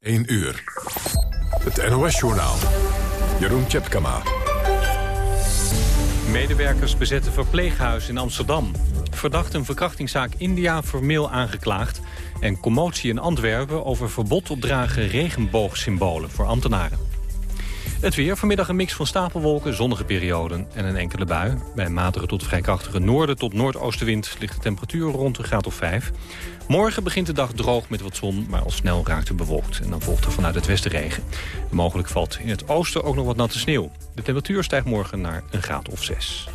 1 uur. Het NOS-journaal. Jeroen Tjepkama. Medewerkers bezetten verpleeghuis in Amsterdam. Verdacht een verkrachtingszaak India formeel aangeklaagd. En commotie in Antwerpen over verbod op dragen regenboogsymbolen voor ambtenaren. Het weer, vanmiddag een mix van stapelwolken, zonnige perioden en een enkele bui. Bij matige tot vrij krachtige noorden tot noordoostenwind ligt de temperatuur rond een graad of 5. Morgen begint de dag droog met wat zon, maar al snel raakt het bewolkt. En dan volgt er vanuit het westen regen. mogelijk valt in het oosten ook nog wat natte sneeuw. De temperatuur stijgt morgen naar een graad of 6.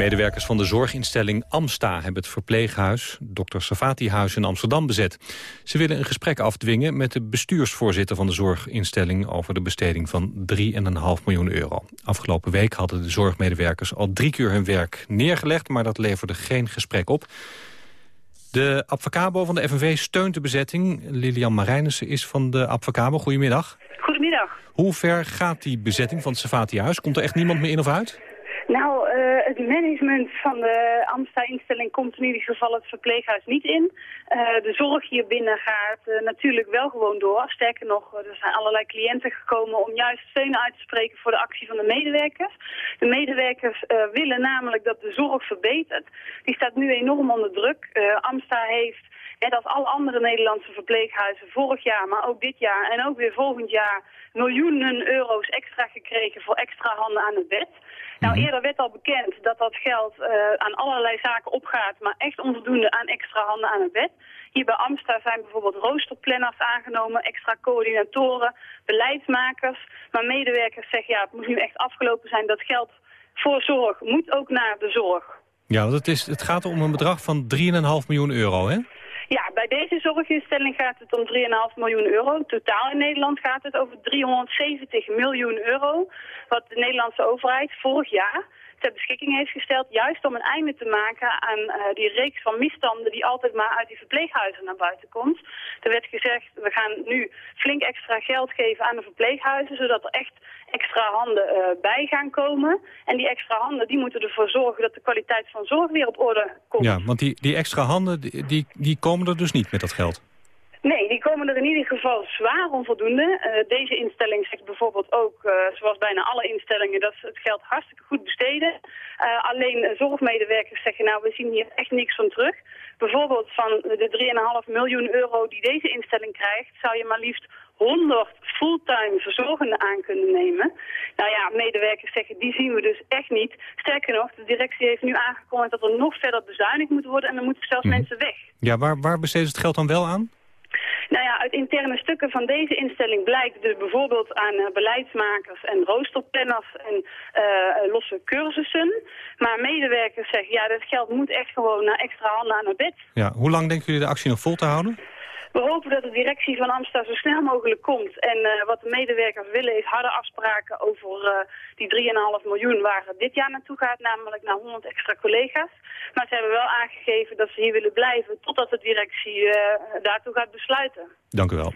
Medewerkers van de zorginstelling Amsta hebben het verpleeghuis Dr. Savati-huis in Amsterdam bezet. Ze willen een gesprek afdwingen met de bestuursvoorzitter van de zorginstelling over de besteding van 3,5 miljoen euro. Afgelopen week hadden de zorgmedewerkers al drie keer hun werk neergelegd, maar dat leverde geen gesprek op. De Advocabo van de FNV steunt de bezetting. Lilian Marijnissen is van de Advocabo. Goedemiddag. Goedemiddag. Hoe ver gaat die bezetting van het Savati-huis? Komt er echt niemand meer in of uit? Nou, uh, het management van de Amsta-instelling komt in ieder geval het verpleeghuis niet in. Uh, de zorg hier binnen gaat uh, natuurlijk wel gewoon door. Sterker nog, er zijn allerlei cliënten gekomen om juist steun uit te spreken voor de actie van de medewerkers. De medewerkers willen namelijk dat de zorg verbetert. Die staat nu enorm onder druk. Amsta heeft net als alle andere Nederlandse verpleeghuizen vorig jaar, maar ook dit jaar en ook weer volgend jaar miljoenen euro's extra gekregen voor extra handen aan het bed. Nou, mhm. eerder werd al bekend dat dat geld uh, aan allerlei zaken opgaat, maar echt onvoldoende aan extra handen aan het bed. Hier bij Amsta zijn bijvoorbeeld roosterplanners aangenomen, extra coördinatoren, beleidsmakers. Maar medewerkers zeggen, ja, het moet nu echt afgelopen zijn. Dat geld voor zorg moet ook naar de zorg. Ja, want het, is, het gaat om een bedrag van 3,5 miljoen euro, hè? Ja, bij deze zorginstelling gaat het om 3,5 miljoen euro. Totaal in Nederland gaat het over 370 miljoen euro. Wat de Nederlandse overheid vorig jaar ter beschikking heeft gesteld... juist om een einde te maken aan uh, die reeks van misstanden... die altijd maar uit die verpleeghuizen naar buiten komt. Er werd gezegd, we gaan nu flink extra geld geven aan de verpleeghuizen... zodat er echt extra handen uh, bij gaan komen. En die extra handen die moeten ervoor zorgen dat de kwaliteit van zorg weer op orde komt. Ja, want die, die extra handen die, die komen er dus niet met dat geld. Nee, die komen er in ieder geval zwaar onvoldoende. Uh, deze instelling zegt bijvoorbeeld ook, uh, zoals bijna alle instellingen, dat ze het geld hartstikke goed besteden. Uh, alleen zorgmedewerkers zeggen, nou, we zien hier echt niks van terug. Bijvoorbeeld van de 3,5 miljoen euro die deze instelling krijgt, zou je maar liefst 100 fulltime verzorgenden aan kunnen nemen. Nou ja, medewerkers zeggen, die zien we dus echt niet. Sterker nog, de directie heeft nu aangekondigd dat er nog verder bezuinigd moet worden en er moeten zelfs mhm. mensen weg. Ja, waar, waar besteden ze het geld dan wel aan? Nou ja, uit interne stukken van deze instelling blijkt dus bijvoorbeeld aan uh, beleidsmakers en roosterplanners en uh, losse cursussen. Maar medewerkers zeggen, ja, dat geld moet echt gewoon naar extra handen aan het bed. Ja, hoe lang denken jullie de actie nog vol te houden? We hopen dat de directie van Amsterdam zo snel mogelijk komt. En uh, wat de medewerkers willen is harde afspraken over uh, die 3,5 miljoen waar het dit jaar naartoe gaat. Namelijk naar 100 extra collega's. Maar ze hebben wel aangegeven dat ze hier willen blijven totdat de directie uh, daartoe gaat besluiten. Dank u wel.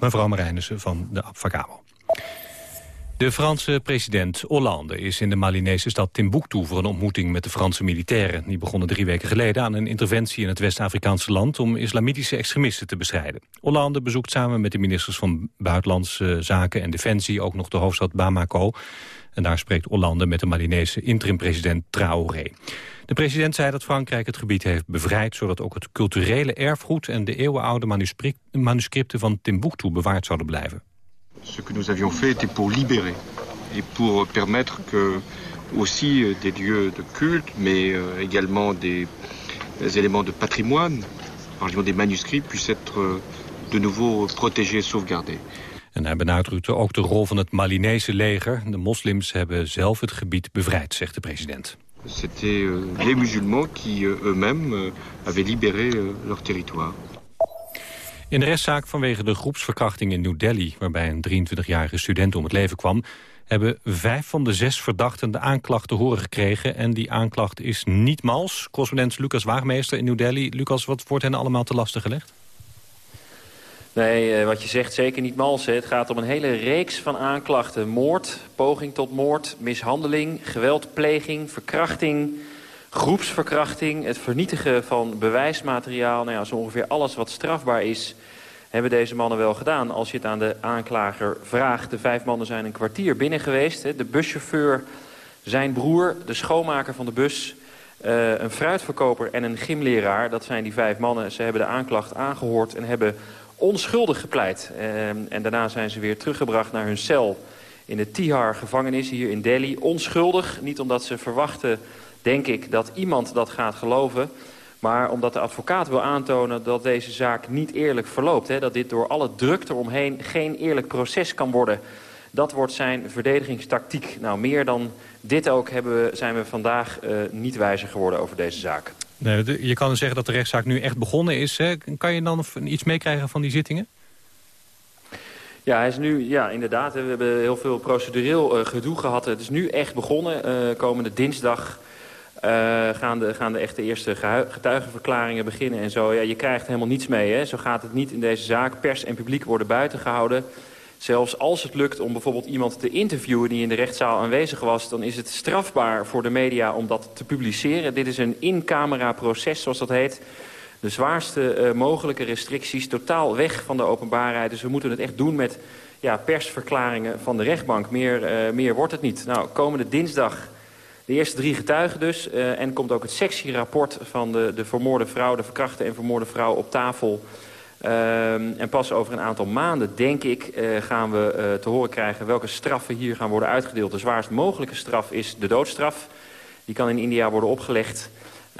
Mevrouw Marijnissen van de Abfacabo. De Franse president Hollande is in de Malinese stad Timbuktu... voor een ontmoeting met de Franse militairen. Die begonnen drie weken geleden aan een interventie in het West-Afrikaanse land... om islamitische extremisten te bestrijden. Hollande bezoekt samen met de ministers van Buitenlandse Zaken en Defensie... ook nog de hoofdstad Bamako. En daar spreekt Hollande met de Malinese interim-president Traoré. De president zei dat Frankrijk het gebied heeft bevrijd... zodat ook het culturele erfgoed en de eeuwenoude manuscripten van Timbuktu bewaard zouden blijven. Ce que nous avions fait était pour libérer et pour permettre que aussi euh, des lieux de culte, mais euh, également des, des éléments de patrimoine, par des manuscrits, puissent être euh, de nouveau protégés et sauvegardés. En hij benadrukte ook de rol van het Malinese leger. De moslims hebben zelf het gebied bevrijd, zegt de president. C'était les musulmans qui eux-mêmes avaient libéré leur territoire. In de rechtszaak vanwege de groepsverkrachting in New Delhi... waarbij een 23-jarige student om het leven kwam... hebben vijf van de zes verdachten de aanklacht te horen gekregen... en die aanklacht is niet mals. Correspondent Lucas Waagmeester in New Delhi. Lucas, wat wordt hen allemaal te lasten gelegd? Nee, eh, wat je zegt zeker niet mals. Het gaat om een hele reeks van aanklachten. Moord, poging tot moord, mishandeling, geweldpleging, verkrachting groepsverkrachting, het vernietigen van bewijsmateriaal. Nou ja, zo ongeveer alles wat strafbaar is, hebben deze mannen wel gedaan. Als je het aan de aanklager vraagt. De vijf mannen zijn een kwartier binnen geweest. De buschauffeur, zijn broer, de schoonmaker van de bus... Uh, een fruitverkoper en een gymleraar, dat zijn die vijf mannen. Ze hebben de aanklacht aangehoord en hebben onschuldig gepleit. Uh, en daarna zijn ze weer teruggebracht naar hun cel in de Tihar-gevangenis hier in Delhi. Onschuldig, niet omdat ze verwachten, denk ik, dat iemand dat gaat geloven... maar omdat de advocaat wil aantonen dat deze zaak niet eerlijk verloopt. Hè? Dat dit door alle druk eromheen geen eerlijk proces kan worden... Dat wordt zijn verdedigingstactiek. Nou, meer dan dit ook hebben we, zijn we vandaag uh, niet wijzer geworden over deze zaak. Nee, je kan zeggen dat de rechtszaak nu echt begonnen is. Hè? Kan je dan iets meekrijgen van die zittingen? Ja, hij is nu, ja, inderdaad. We hebben heel veel procedureel uh, gedoe gehad. Het is nu echt begonnen. Uh, komende dinsdag gaan, de, gaan de echte eerste getuigenverklaringen beginnen en zo. Ja, je krijgt helemaal niets mee. Hè? Zo gaat het niet in deze zaak. Pers en publiek worden buiten gehouden. Zelfs als het lukt om bijvoorbeeld iemand te interviewen die in de rechtszaal aanwezig was... dan is het strafbaar voor de media om dat te publiceren. Dit is een in-camera proces, zoals dat heet. De zwaarste uh, mogelijke restricties, totaal weg van de openbaarheid. Dus we moeten het echt doen met ja, persverklaringen van de rechtbank. Meer, uh, meer wordt het niet. Nou, komende dinsdag de eerste drie getuigen dus. Uh, en komt ook het sectierapport van de, de vermoorde vrouw... de verkrachte en vermoorde vrouw op tafel... Uh, en pas over een aantal maanden, denk ik, uh, gaan we uh, te horen krijgen... welke straffen hier gaan worden uitgedeeld. De zwaarst mogelijke straf is de doodstraf. Die kan in India worden opgelegd.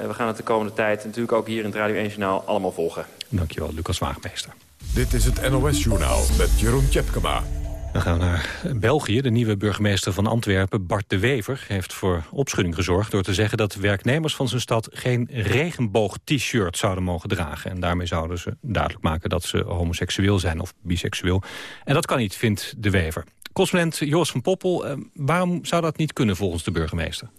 Uh, we gaan het de komende tijd natuurlijk ook hier in het Radio 1 Journaal allemaal volgen. Dankjewel, Lucas Waagmeester. Dit is het NOS Journaal met Jeroen Tjepkema. Dan gaan naar België. De nieuwe burgemeester van Antwerpen, Bart de Wever... heeft voor opschudding gezorgd door te zeggen dat werknemers van zijn stad... geen regenboog-t-shirt zouden mogen dragen. En daarmee zouden ze duidelijk maken dat ze homoseksueel zijn of biseksueel. En dat kan niet, vindt de Wever. Correspondent Joos van Poppel, eh, waarom zou dat niet kunnen volgens de burgemeester?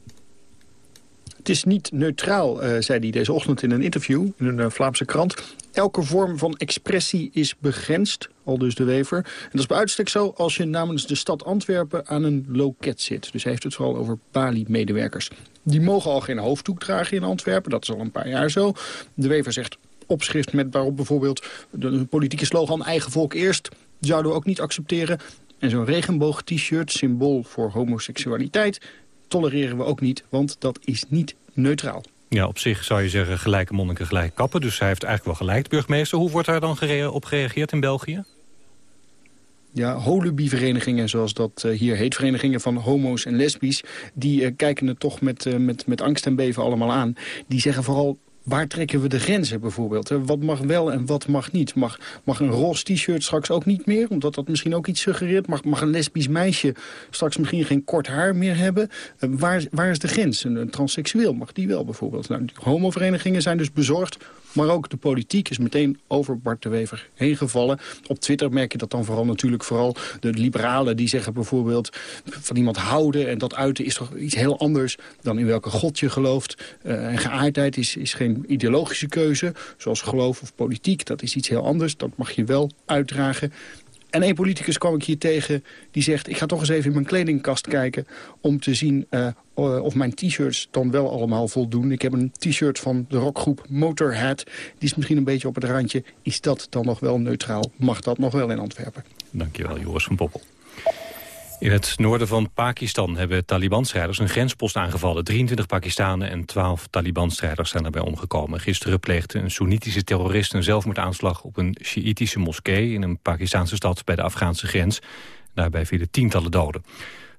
Het is niet neutraal, uh, zei hij deze ochtend in een interview in een uh, Vlaamse krant. Elke vorm van expressie is begrensd, al dus de Wever. En dat is bij uitstek zo als je namens de stad Antwerpen aan een loket zit. Dus hij heeft het vooral over Bali-medewerkers. Die mogen al geen hoofddoek dragen in Antwerpen, dat is al een paar jaar zo. De Wever zegt opschrift met waarop bijvoorbeeld de politieke slogan eigen volk eerst... zouden we ook niet accepteren. En zo'n regenboog-t-shirt, symbool voor homoseksualiteit tolereren we ook niet, want dat is niet neutraal. Ja, op zich zou je zeggen gelijke monniken gelijk kappen. Dus hij heeft eigenlijk wel gelijk, burgemeester. Hoe wordt daar dan op gereageerd in België? Ja, holubi-verenigingen, zoals dat uh, hier heet, verenigingen van homo's en lesbisch... die uh, kijken het toch met, uh, met, met angst en beven allemaal aan. Die zeggen vooral, waar trekken we de grenzen bijvoorbeeld? Wat mag wel en wat mag niet? Mag, mag een roze t-shirt straks ook niet meer? Omdat dat misschien ook iets suggereert. Mag, mag een lesbisch meisje straks misschien geen kort haar meer hebben? Uh, waar, waar is de grens? Een, een transseksueel mag die wel bijvoorbeeld? Nou, homoverenigingen zijn dus bezorgd maar ook de politiek is meteen over Bart de Wever heen gevallen. Op Twitter merk je dat dan vooral natuurlijk vooral de liberalen die zeggen bijvoorbeeld van iemand houden en dat uiten is toch iets heel anders dan in welke god je gelooft. Uh, en geaardheid is, is geen ideologische keuze, zoals geloof of politiek. Dat is iets heel anders, dat mag je wel uitdragen. En één politicus kwam ik hier tegen die zegt... ik ga toch eens even in mijn kledingkast kijken... om te zien uh, of mijn t-shirts dan wel allemaal voldoen. Ik heb een t-shirt van de rockgroep Motorhead. Die is misschien een beetje op het randje. Is dat dan nog wel neutraal? Mag dat nog wel in Antwerpen? Dankjewel, Joris van Poppel. In het noorden van Pakistan hebben Taliban-strijders een grenspost aangevallen. 23 Pakistanen en 12 Taliban-strijders zijn daarbij omgekomen. Gisteren pleegde een Soenitische terrorist een zelfmoordaanslag op een Sjiitische moskee in een Pakistanse stad bij de Afghaanse grens. Daarbij vielen tientallen doden.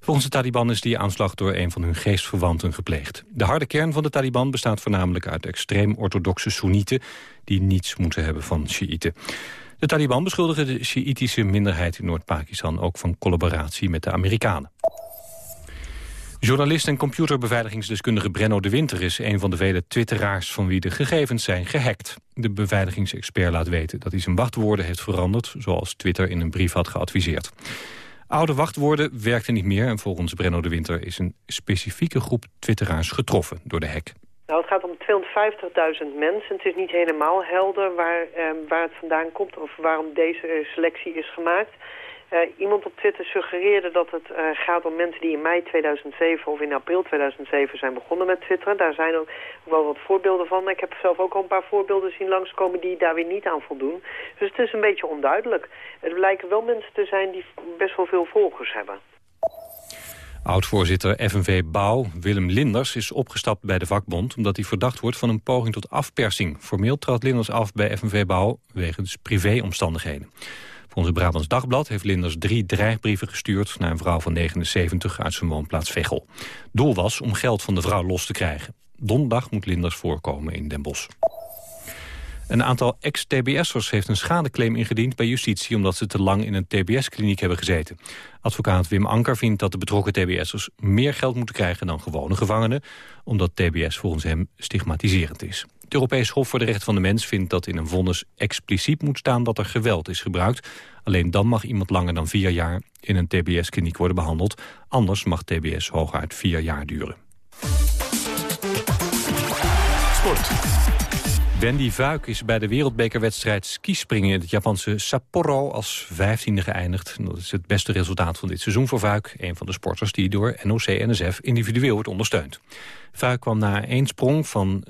Volgens de Taliban is die aanslag door een van hun geestverwanten gepleegd. De harde kern van de Taliban bestaat voornamelijk uit extreem-orthodoxe Soenieten... die niets moeten hebben van Sjiiten. De Taliban beschuldigen de Sjiitische minderheid in Noord-Pakistan ook van collaboratie met de Amerikanen. Journalist en computerbeveiligingsdeskundige Brenno de Winter is een van de vele twitteraars van wie de gegevens zijn gehackt. De beveiligingsexpert laat weten dat hij zijn wachtwoorden heeft veranderd, zoals Twitter in een brief had geadviseerd. Oude wachtwoorden werkten niet meer en volgens Brenno de Winter is een specifieke groep twitteraars getroffen door de hack. Nou, het gaat om 250.000 mensen. Het is niet helemaal helder waar, eh, waar het vandaan komt of waarom deze selectie is gemaakt. Uh, iemand op Twitter suggereerde dat het uh, gaat om mensen die in mei 2007 of in april 2007 zijn begonnen met twitteren. Daar zijn ook wel wat voorbeelden van. Ik heb zelf ook al een paar voorbeelden zien langskomen die daar weer niet aan voldoen. Dus het is een beetje onduidelijk. Er blijken wel mensen te zijn die best wel veel volgers hebben. Oud-voorzitter FNV Bouw, Willem Linders, is opgestapt bij de vakbond... omdat hij verdacht wordt van een poging tot afpersing. Formeel trad Linders af bij FNV Bouw wegens privéomstandigheden. Volgens het Brabants Dagblad heeft Linders drie dreigbrieven gestuurd... naar een vrouw van 79 uit zijn woonplaats Veghel. Doel was om geld van de vrouw los te krijgen. Donderdag moet Linders voorkomen in Den Bosch. Een aantal ex-TBS'ers heeft een schadeclaim ingediend bij justitie... omdat ze te lang in een TBS-kliniek hebben gezeten. Advocaat Wim Anker vindt dat de betrokken TBS'ers... meer geld moeten krijgen dan gewone gevangenen... omdat TBS volgens hem stigmatiserend is. Het Europees Hof voor de Rechten van de Mens vindt dat in een vonnis expliciet moet staan dat er geweld is gebruikt. Alleen dan mag iemand langer dan vier jaar in een TBS-kliniek worden behandeld. Anders mag TBS hooguit vier jaar duren. Wendy Vuik is bij de wereldbekerwedstrijd skispringen in het Japanse Sapporo als vijftiende geëindigd. Dat is het beste resultaat van dit seizoen voor Vuik. Een van de sporters die door NOC-NSF individueel wordt ondersteund. Vuik kwam na één sprong van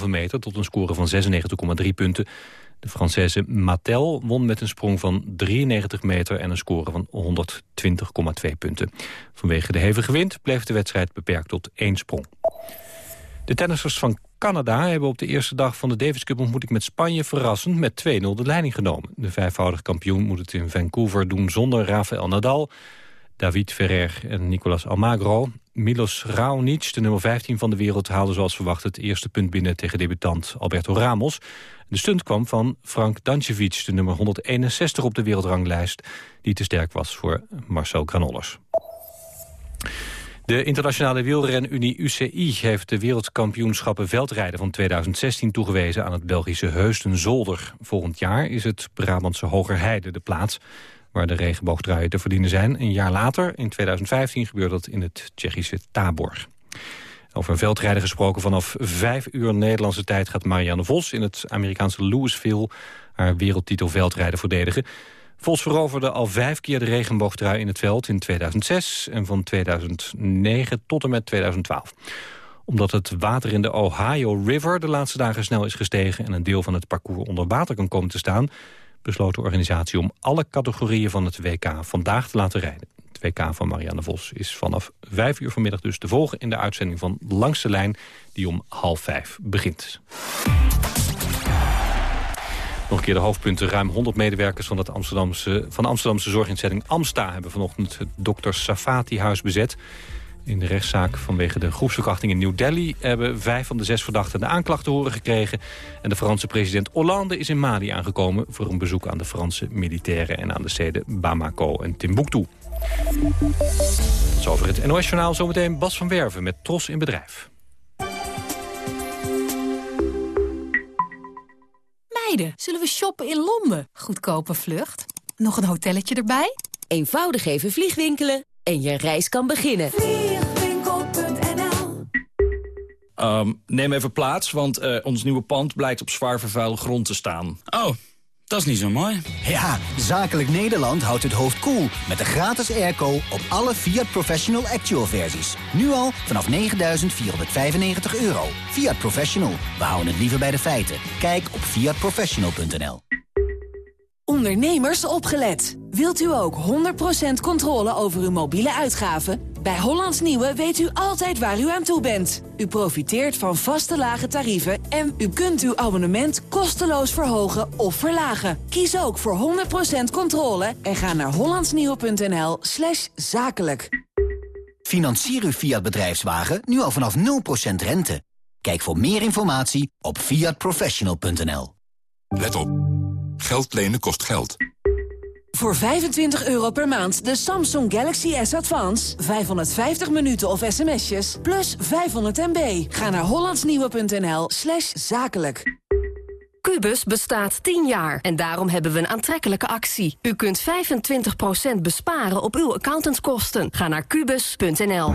87,5 meter tot een score van 96,3 punten. De Française Matel won met een sprong van 93 meter en een score van 120,2 punten. Vanwege de hevige wind bleef de wedstrijd beperkt tot één sprong. De tennissers van Canada hebben op de eerste dag van de Davis Cup ontmoeting met Spanje verrassend met 2-0 de leiding genomen. De vijfvoudig kampioen moet het in Vancouver doen zonder Rafael Nadal, David Ferrer en Nicolas Almagro. Milos Raonic, de nummer 15 van de wereld, haalde zoals verwacht het eerste punt binnen tegen debutant Alberto Ramos. De stunt kwam van Frank Dancevic, de nummer 161 op de wereldranglijst, die te sterk was voor Marcel Granollers. De internationale wielrenunie UCI heeft de wereldkampioenschappen veldrijden van 2016 toegewezen aan het Belgische Heusden-Zolder. Volgend jaar is het Brabantse Hogerheide de plaats waar de regenboogdruien te verdienen zijn. Een jaar later, in 2015, gebeurt dat in het Tsjechische Tabor. Over veldrijden gesproken, vanaf vijf uur Nederlandse tijd gaat Marianne Vos in het Amerikaanse Louisville haar wereldtitel veldrijden verdedigen. Vos veroverde al vijf keer de regenboogtrui in het veld in 2006 en van 2009 tot en met 2012 omdat het water in de Ohio River de laatste dagen snel is gestegen... en een deel van het parcours onder water kan komen te staan... besloot de organisatie om alle categorieën van het WK vandaag te laten rijden. Het WK van Marianne Vos is vanaf vijf uur vanmiddag dus te volgen... in de uitzending van Langste Lijn, die om half vijf begint. Nog een keer de hoofdpunten. Ruim 100 medewerkers van, het Amsterdamse, van de Amsterdamse zorginstelling Amsta... hebben vanochtend het Dr. Safati-huis bezet. In de rechtszaak vanwege de groepsverkrachting in New Delhi... hebben vijf van de zes verdachten de aanklachten horen gekregen. En de Franse president Hollande is in Mali aangekomen... voor een bezoek aan de Franse militairen en aan de steden Bamako en Timbuktu. Tot zover het NOS-journaal. Zometeen Bas van Werven met Tros in Bedrijf. Zullen we shoppen in Londen? Goedkope vlucht. Nog een hotelletje erbij? Eenvoudig even vliegwinkelen en je reis kan beginnen. Vliegwinkel.nl um, Neem even plaats, want uh, ons nieuwe pand blijkt op zwaar vervuilde grond te staan. Oh, dat is niet zo mooi. Ja, Zakelijk Nederland houdt het hoofd koel cool met de gratis airco op alle Fiat Professional Actual versies. Nu al vanaf 9.495 euro. Fiat Professional, we houden het liever bij de feiten. Kijk op fiatprofessional.nl. Ondernemers opgelet. Wilt u ook 100% controle over uw mobiele uitgaven? Bij Hollands Nieuwe weet u altijd waar u aan toe bent. U profiteert van vaste lage tarieven en u kunt uw abonnement kosteloos verhogen of verlagen. Kies ook voor 100% controle en ga naar hollandsnieuwe.nl slash zakelijk. Financier uw Fiat bedrijfswagen nu al vanaf 0% rente. Kijk voor meer informatie op fiatprofessional.nl. Let op. Geld lenen kost geld. Voor 25 euro per maand de Samsung Galaxy S Advance. 550 minuten of sms'jes, plus 500 MB. Ga naar hollandsnieuwe.nl slash zakelijk. Cubus bestaat 10 jaar en daarom hebben we een aantrekkelijke actie. U kunt 25% besparen op uw accountantskosten. Ga naar kubus.nl.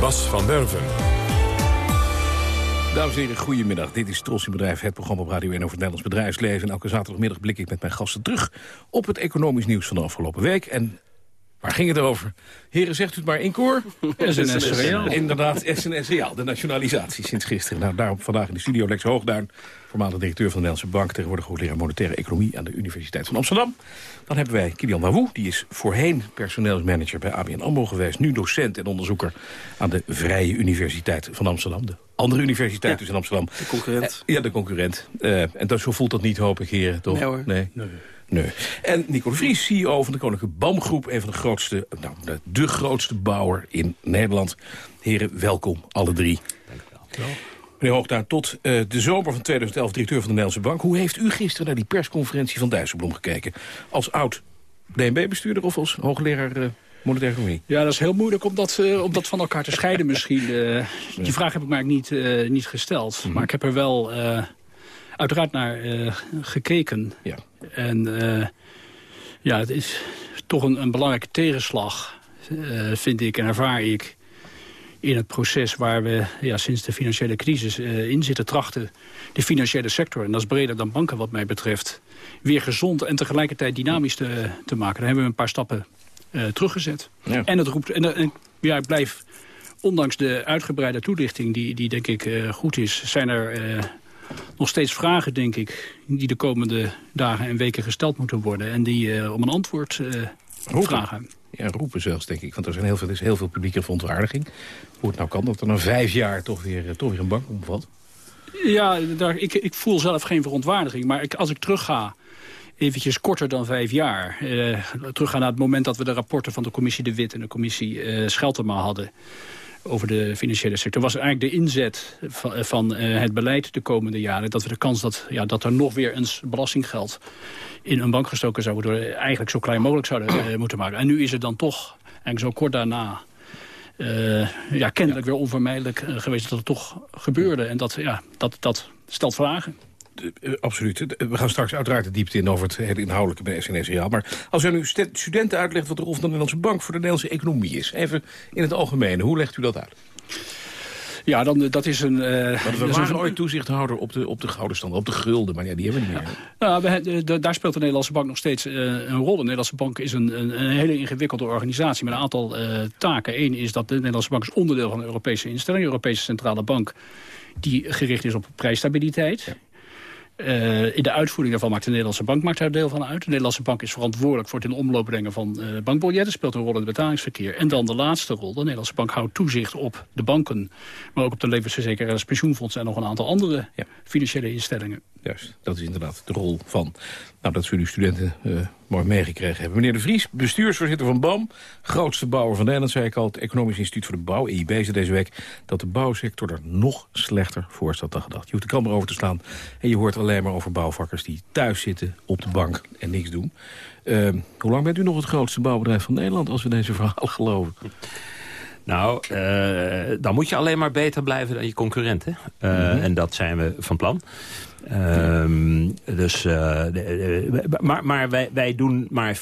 Bas van Derven. Dames en heren, goedemiddag. Dit is Tros Bedrijf, het programma op Radio 1 over het Nederlands bedrijfsleven. En elke zaterdagmiddag blik ik met mijn gasten terug op het economisch nieuws van de afgelopen week. En Waar ging het over? Heren, zegt u het maar in koor. SNS Reaal. Inderdaad, SNS Reaal, de nationalisatie sinds gisteren. Nou, daarom vandaag in de studio Lex Hoogduin, voormalig directeur van de Nederlandse Bank... tegenwoordig hoogleraar monetaire economie aan de Universiteit van Amsterdam. Dan hebben wij Kilian Wawoe, die is voorheen personeelsmanager bij ABN AMRO geweest... nu docent en onderzoeker aan de Vrije Universiteit van Amsterdam. De andere universiteit ja, dus in Amsterdam. De concurrent. Uh, ja, de concurrent. Uh, en dat, zo voelt dat niet, hoop ik, heren, toch? Nee hoor. Nee. nee. Nee. En Nico de Vries, CEO van de Koninklijke BAM-groep... een van de grootste, nou, de, de grootste bouwer in Nederland. Heren, welkom, alle drie. Dank u wel. Meneer Hoogduin, tot uh, de zomer van 2011 directeur van de Nederlandse Bank. Hoe heeft u gisteren naar die persconferentie van Dijsselbloem gekeken? Als oud DNB-bestuurder of als hoogleraar... Uh, monetaire economie? Ja, dat is heel moeilijk om dat, uh, om dat van elkaar te scheiden misschien. Uh, die vraag heb ik mij niet, uh, niet gesteld. Mm -hmm. Maar ik heb er wel uiteraard naar gekeken. Ja. En ja, het is toch een, een belangrijke tegenslag, vind ik en ervaar ik... in het proces waar we ja, sinds de financiële crisis in zitten trachten... de financiële sector, en dat is breder dan banken wat mij betreft... weer gezond en tegelijkertijd dynamisch te, te maken. Daar hebben we een paar stappen uh, teruggezet. Ja. En het roept. En, en, ja, ik blijf, ondanks de uitgebreide toelichting, die, die denk ik uh, goed is, zijn er uh, nog steeds vragen, denk ik, die de komende dagen en weken gesteld moeten worden. En die om een antwoord vragen. Ja, roepen zelfs, denk ik. Want er, zijn heel veel, er is heel veel publieke verontwaardiging. Hoe het nou kan dat er na vijf jaar toch weer, toch weer een bank omvat. Ja, daar, ik, ik voel zelf geen verontwaardiging. Maar ik, als ik terugga eventjes korter dan vijf jaar. Uh, teruggaan naar het moment dat we de rapporten van de commissie De Wit... en de commissie uh, Scheltema hadden over de financiële sector... was eigenlijk de inzet van, van uh, het beleid de komende jaren... dat we de kans dat, ja, dat er nog weer eens belastinggeld in een bank gestoken zou worden... eigenlijk zo klein mogelijk zouden moeten maken. En nu is het dan toch, eigenlijk zo kort daarna... Uh, ja, kennelijk weer onvermijdelijk uh, geweest dat het toch gebeurde. En dat, ja, dat, dat stelt vragen. Uh, absoluut. We gaan straks uiteraard de diepte in over het inhoudelijke bij SNS. Maar als u nu studenten uitlegt wat de rol van de Nederlandse Bank voor de Nederlandse economie is. Even in het algemeen, hoe legt u dat uit? Ja, dan, dat is een... Uh, we waren ooit toezichthouder op de, op de gouden stand, op de gulden, maar ja, die hebben we niet meer. Nou, we, de, daar speelt de Nederlandse Bank nog steeds uh, een rol. De Nederlandse Bank is een, een, een hele ingewikkelde organisatie met een aantal uh, taken. Eén is dat de Nederlandse Bank is onderdeel van een Europese instelling, de Europese Centrale Bank, die gericht is op prijsstabiliteit. Ja. Uh, in de uitvoering daarvan maakt de Nederlandse bank maakt daar deel van uit. De Nederlandse bank is verantwoordelijk voor het in omloop brengen van uh, bankbiljetten. Speelt een rol in het betalingsverkeer. En dan de laatste rol. De Nederlandse bank houdt toezicht op de banken. Maar ook op de levensverzekeraars, pensioenfondsen en nog een aantal andere ja. financiële instellingen. Juist, dat is inderdaad de rol van. Nou, dat zullen studenten uh, mooi meegekregen hebben. Meneer De Vries, bestuursvoorzitter van BAM. Grootste bouwer van Nederland, zei ik al. Het Economisch Instituut voor de Bouw, EIB, zei deze week... dat de bouwsector er nog slechter voor staat dan gedacht. Je hoeft de kamer over te slaan en je hoort alleen maar over bouwvakkers... die thuis zitten op de bank en niks doen. Uh, hoe lang bent u nog het grootste bouwbedrijf van Nederland... als we deze verhalen geloven? Nou, uh, dan moet je alleen maar beter blijven dan je concurrenten. Uh, mm -hmm. En dat zijn we van plan. Um, dus, de, de, maar maar wij, wij doen maar 40%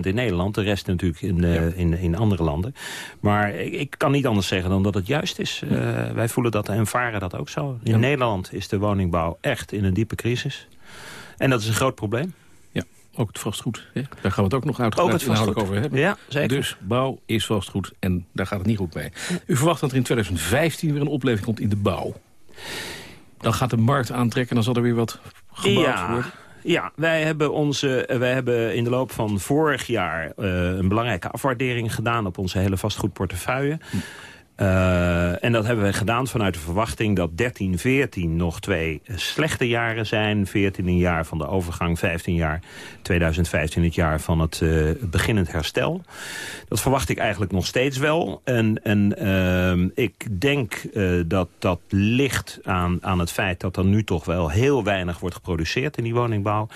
in Nederland. De rest natuurlijk in, ja. in, in andere landen. Maar ik, ik, kan niet anders zeggen dan dat het juist is. Wij voelen dat en ervaren dat ook zo. In ja. Nederland is de woningbouw echt in een diepe crisis. En dat is een groot probleem. Ook het vastgoed. Hè? Daar gaan we het ook nog uitgebreid over hebben. Ja, zeker. Dus bouw is vastgoed en daar gaat het niet goed mee. U verwacht dat er in 2015 weer een opleving komt in de bouw. Dan gaat de markt aantrekken en dan zal er weer wat gebouwd ja. worden. Ja, wij hebben, onze, wij hebben in de loop van vorig jaar uh, een belangrijke afwaardering gedaan op onze hele vastgoedportefeuille. Hm. Uh, en dat hebben we gedaan vanuit de verwachting dat 13, 14 nog twee slechte jaren zijn. 14 een jaar van de overgang, 15 jaar, 2015 het jaar van het uh, beginnend herstel. Dat verwacht ik eigenlijk nog steeds wel. En, en ik denk dat dat ligt aan, aan het feit dat er nu toch wel heel weinig wordt geproduceerd in die woningbouw.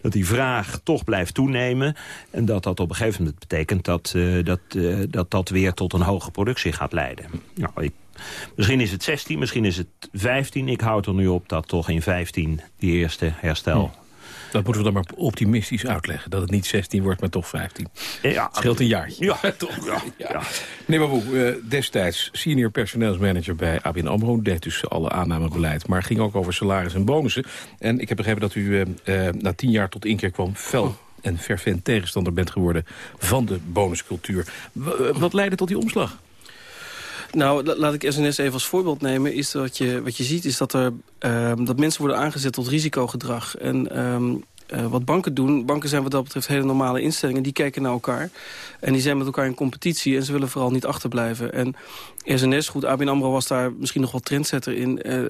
Dat die vraag toch blijft toenemen. En dat dat op een gegeven moment betekent dat dat, dat, dat weer tot een hoge productie gaat leiden. Nou, ik, misschien is het 16, misschien is het 15. Ik houd er nu op dat toch in 15 die eerste herstel... Hm. Dat moeten we dan maar optimistisch uitleggen. Dat het niet 16 wordt, maar toch 15. Ja, scheelt een jaartje. Ja, toch. Ja, ja. Meneer Baboe, uh, destijds senior personeelsmanager bij ABN AMRO... deed dus alle aannamebeleid, maar ging ook over salaris en bonussen. En ik heb begrepen dat u uh, uh, na tien jaar tot inkeer kwam... fel en fervent tegenstander bent geworden van de bonuscultuur. W wat leidde tot die omslag? Nou, laat ik SNS even als voorbeeld nemen. Is dat je, wat je ziet is dat, er, uh, dat mensen worden aangezet tot risicogedrag. En um, uh, wat banken doen, banken zijn wat dat betreft hele normale instellingen. Die kijken naar elkaar en die zijn met elkaar in competitie. En ze willen vooral niet achterblijven. En SNS, goed, ABN AMRO was daar misschien nog wel trendsetter in... Uh,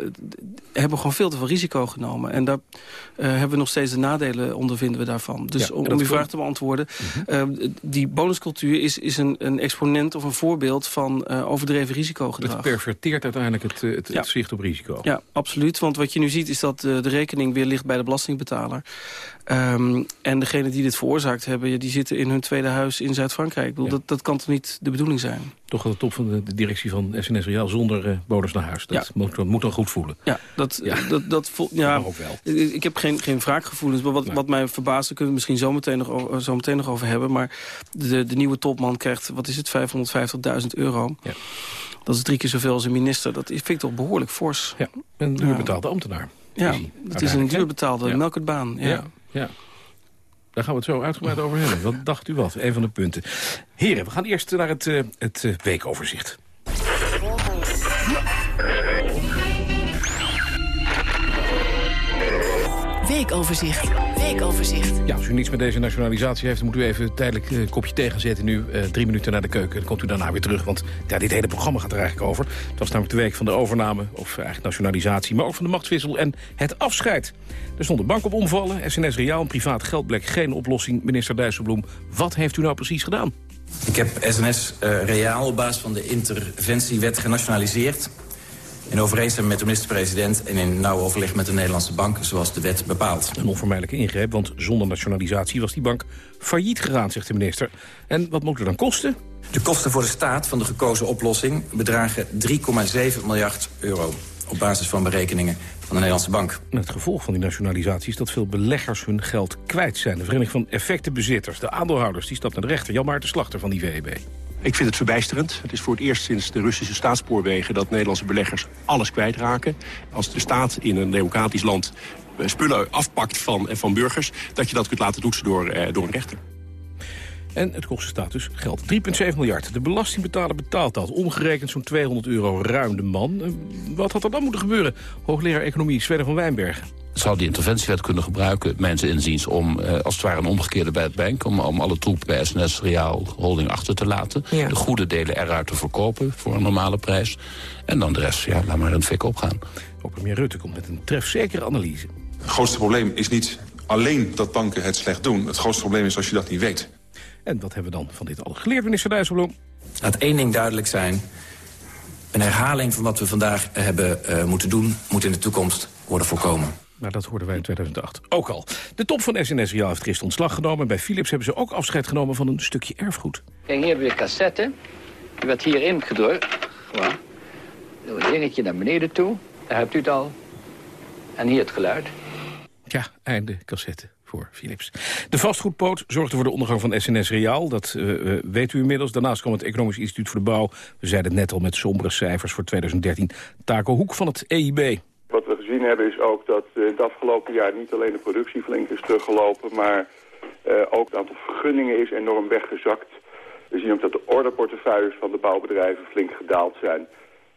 hebben gewoon veel te veel risico genomen. En daar uh, hebben we nog steeds de nadelen, ondervinden we daarvan. Dus ja, om, om uw vraag te beantwoorden... -huh. uh, die bonuscultuur is, is een, een exponent of een voorbeeld van overdreven risicogedrag. Het perverteert uiteindelijk het, het, ja. het, zicht op risico. Ja, absoluut. Want wat je nu ziet is dat de rekening weer ligt bij de belastingbetaler. Um, en degene die dit veroorzaakt hebben, die zitten in hun tweede huis in Zuid-Frankrijk. Ja. Dat, dat kan toch niet de bedoeling zijn? Toch aan de top van de, de directie van SNS Real zonder uh, bonus naar huis. Dat ja. moet, moet dan goed voelen. Ja, dat, ja. dat, dat, ja, ook wel. Ik heb geen, geen wraakgevoelens. Maar wat, nee. wat mij verbaast, daar kunnen we misschien zo meteen nog over, zo meteen nog over hebben. Maar de, de nieuwe topman krijgt, wat is het, 550.000 euro. Ja. Dat is drie keer zoveel als een minister. Dat vind ik toch behoorlijk fors. Ja, een duurbetaalde ambtenaar. Ja, het is een duurbetaalde ja. melkertbaan. Ja. Ja. Daar gaan we het zo uitgebreid over hebben. Wat dacht u wat? Een van de punten. Heren, we gaan eerst naar het, uh, het uh, weekoverzicht. Weekoverzicht. Weekoverzicht. Ja, als u niets met deze nationalisatie heeft... dan moet u even tijdelijk een kopje thee gaan zetten. Nu uh, drie minuten naar de keuken. Dan komt u daarna weer terug. Want ja, dit hele programma gaat er eigenlijk over. Het was namelijk de week van de overname, of eigenlijk nationalisatie... maar ook van de machtswissel en het afscheid. Er stond een bank op omvallen. SNS Reaal, een privaat geldblek, geen oplossing. Minister Dijsselbloem, wat heeft u nou precies gedaan? Ik heb SNS uh, Reaal op basis van de interventiewet genationaliseerd in overeenstemming met de minister-president... en in nauw overleg met de Nederlandse bank, zoals de wet bepaalt. Een onvermijdelijke ingreep, want zonder nationalisatie was die bank failliet gegaan, zegt de minister. En wat moet er dan kosten? De kosten voor de staat van de gekozen oplossing bedragen 3,7 miljard euro op basis van berekeningen de Nederlandse bank. Het gevolg van die nationalisatie is dat veel beleggers hun geld kwijt zijn. De Vereniging van Effectenbezitters, de aandeelhouders, die stapt naar de rechter. Jan Maarten Slachter van die VEB. Ik vind het verbijsterend. Het is voor het eerst sinds de Russische staatsspoorwegen... dat Nederlandse beleggers alles kwijtraken. Als de staat in een democratisch land spullen afpakt van, van burgers... dat je dat kunt laten toetsen door, eh, door een rechter. En het kost de staat dus geld. 3,7 miljard. De belastingbetaler betaalt dat. Omgerekend zo'n 200 euro ruim de man. Wat had er dan moeten gebeuren? Hoogleraar Economie Sverre van Wijnbergen zou die interventiewet kunnen gebruiken, mensen inziens, om uh, als het ware een omgekeerde bad bank, om, om alle troep bij SNS Reaal Holding achter te laten. Ja. De goede delen eruit te verkopen voor een normale prijs. En dan de rest, ja, laat maar in het fik opgaan. Ook premier Rutte komt met een trefzekere analyse. Het grootste probleem is niet alleen dat banken het slecht doen. Het grootste probleem is als je dat niet weet. En wat hebben we dan van dit al geleerd, minister Dijsselbloem? Laat één ding duidelijk zijn. Een herhaling van wat we vandaag hebben uh, moeten doen... moet in de toekomst worden voorkomen. Maar dat hoorden wij in 2008 ook al. De top van SNS Real heeft gisteren ontslag genomen. Bij Philips hebben ze ook afscheid genomen van een stukje erfgoed. Kijk, hier hebben we een cassette. Die werd hierin gedrukt. Gewoon. Een dingetje naar beneden toe. Daar hebt u het al. En hier het geluid. Ja, einde cassette voor Philips. De vastgoedpoot zorgde voor de ondergang van SNS Reaal. Dat uh, weet u inmiddels. Daarnaast kwam het Economisch Instituut voor de Bouw. We zeiden het net al met sombere cijfers voor 2013. Taco Hoek van het EIB. Wat we gezien hebben is ook dat in het afgelopen jaar niet alleen de productie flink is teruggelopen, maar ook het aantal vergunningen is enorm weggezakt. We zien ook dat de orderportefeuilles van de bouwbedrijven flink gedaald zijn.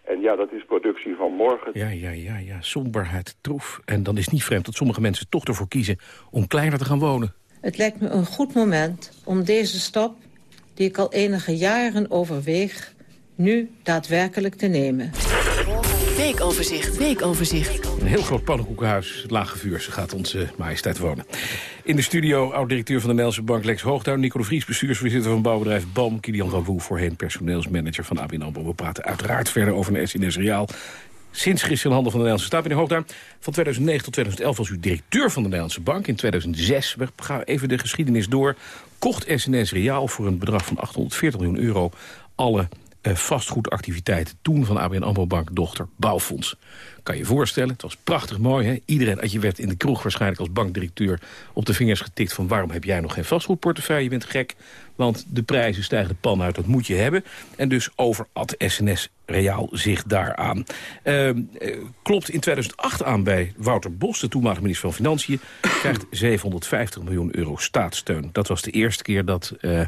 En ja, dat is productie van morgen. Ja, ja, ja, ja. Somberheid, troef. En dan is het niet vreemd dat sommige mensen toch ervoor kiezen om kleiner te gaan wonen. Het lijkt me een goed moment om deze stap, die ik al enige jaren overweeg, nu daadwerkelijk te nemen. Weekoverzicht, weekoverzicht. Een heel groot pannenkoekenhuis, het Lage Vuur, ze gaat onze majesteit wonen. In de studio, oud-directeur van de Nederlandse Bank Lex Hoogduin... Nico Vries, bestuursvoorzitter van bouwbedrijf BAM... Kilian van Woe, voorheen personeelsmanager van ABN. We praten uiteraard verder over een SNS Reaal. Sinds gisteren in handen van de Nederlandse staat. Meneer Hoogduin, van 2009 tot 2011 was u directeur van de Nederlandse Bank. In 2006, we gaan even de geschiedenis door... kocht SNS Reaal voor een bedrag van 840 miljoen euro... alle vastgoedactiviteiten toen van ABN AMRO Bank dochter Bouwfonds. Kan je voorstellen, het was prachtig mooi. Hè? Iedereen, je werd in de kroeg waarschijnlijk als bankdirecteur... op de vingers getikt van waarom heb jij nog geen vastgoedportefeuille? Je bent gek, want de prijzen stijgen de pan uit, dat moet je hebben. En dus overat SNS Reaal zich daaraan. Uh, klopt in 2008 aan bij Wouter Bos, de toenmalige minister van Financiën... krijgt 750 miljoen euro staatssteun. Dat was de eerste keer dat... Uh,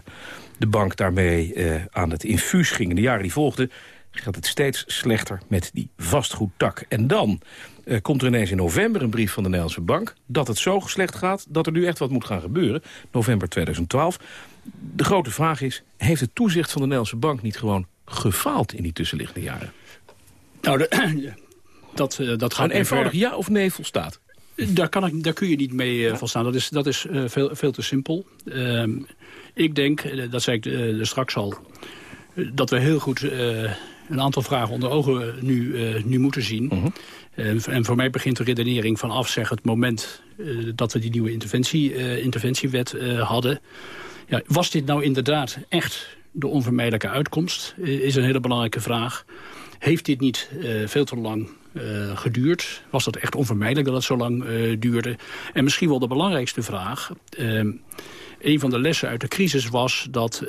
de bank daarmee uh, aan het infuus ging. In de jaren die volgden gaat het steeds slechter met die vastgoedtak. En dan uh, komt er ineens in november een brief van de Nederlandse bank... dat het zo slecht gaat dat er nu echt wat moet gaan gebeuren. November 2012. De grote vraag is, heeft het toezicht van de Nederlandse bank... niet gewoon gefaald in die tussenliggende jaren? Nou, de, dat, uh, dat gaat... Een eenvoudig ja of nee volstaat? Daar, kan ik, daar kun je niet mee uh, volstaan. Dat is, dat is uh, veel, veel te simpel. Uh, ik denk, dat zei ik uh, straks al... dat we heel goed een aantal vragen onder ogen nu, nu moeten zien. -huh. en voor mij begint de redenering vanaf zeg, het moment... dat we die nieuwe interventie, interventiewet hadden. Ja, was dit nou inderdaad echt de onvermijdelijke uitkomst? is een hele belangrijke vraag. Heeft dit niet veel te lang uh, geduurd? Was dat echt onvermijdelijk dat het zo lang uh, duurde? En misschien wel de belangrijkste vraag... Uh, een van de lessen uit de crisis was dat...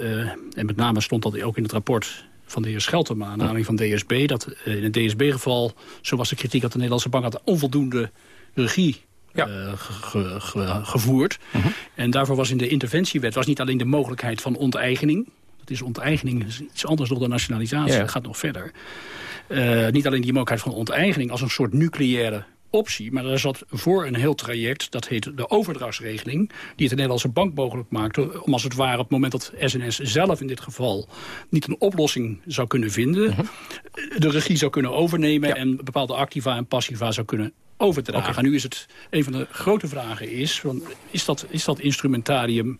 en met name stond dat ook in het rapport van de heer Scheltema... aanleiding van DSB, dat in het DSB-geval... zo was de kritiek dat de Nederlandse bank had onvoldoende regie ja. Uh, ge, ge, gevoerd. Uh -huh. En daarvoor was in de interventiewet was niet alleen de mogelijkheid van onteigening. Dat is onteigening is iets anders dan de nationalisatie. Ja. Dat gaat nog verder. Uh, niet alleen die mogelijkheid van onteigening als een soort nucleaire optie. Maar er zat voor een heel traject, dat heet de overdrachtsregeling... die het de Nederlandse bank mogelijk maakte... om als het ware op het moment dat SNS zelf in dit geval... niet een oplossing zou kunnen vinden... Uh -huh. de regie zou kunnen overnemen... Ja. en bepaalde activa en passiva zou kunnen overdragen. Okay. Nu is het, een van de grote vragen is... Van, is, dat, is dat instrumentarium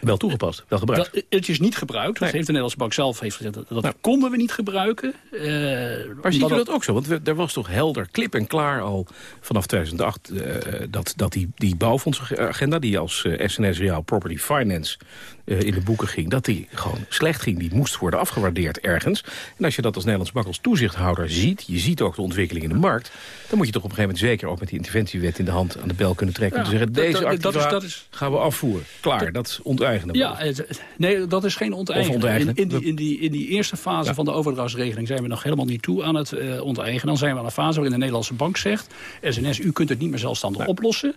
wel toegepast, wel gebruikt. Dat, het is niet gebruikt. Dat heeft de Nederlandse Bank zelf heeft gezegd. Dat, dat nou. konden we niet gebruiken. Uh, maar ziet u dat ook zo? Want we, er was toch helder, klip en klaar al vanaf 2008... Uh, dat, dat die, die bouwfondsagenda, die als uh, SNS Real Property Finance uh, in de boeken ging... dat die gewoon slecht ging. Die moest worden afgewaardeerd ergens. En als je dat als Nederlands bank als toezichthouder ziet... je ziet ook de ontwikkeling in de markt... dan moet je toch op een gegeven moment zeker ook met die interventiewet in de hand... aan de bel kunnen trekken. Ja, en zeggen, deze dat, dat, is, dat is, gaan we afvoeren. Klaar, dat onteigenen. Ja, het, nee, dat is geen onteigenen. In, in, die, in, die, in die eerste fase ja. van de overdrachtsregeling... zijn we nog helemaal niet toe aan het uh, onteigenen. Dan zijn we aan een fase waarin de Nederlandse bank zegt... SNS, u kunt het niet meer zelfstandig oplossen.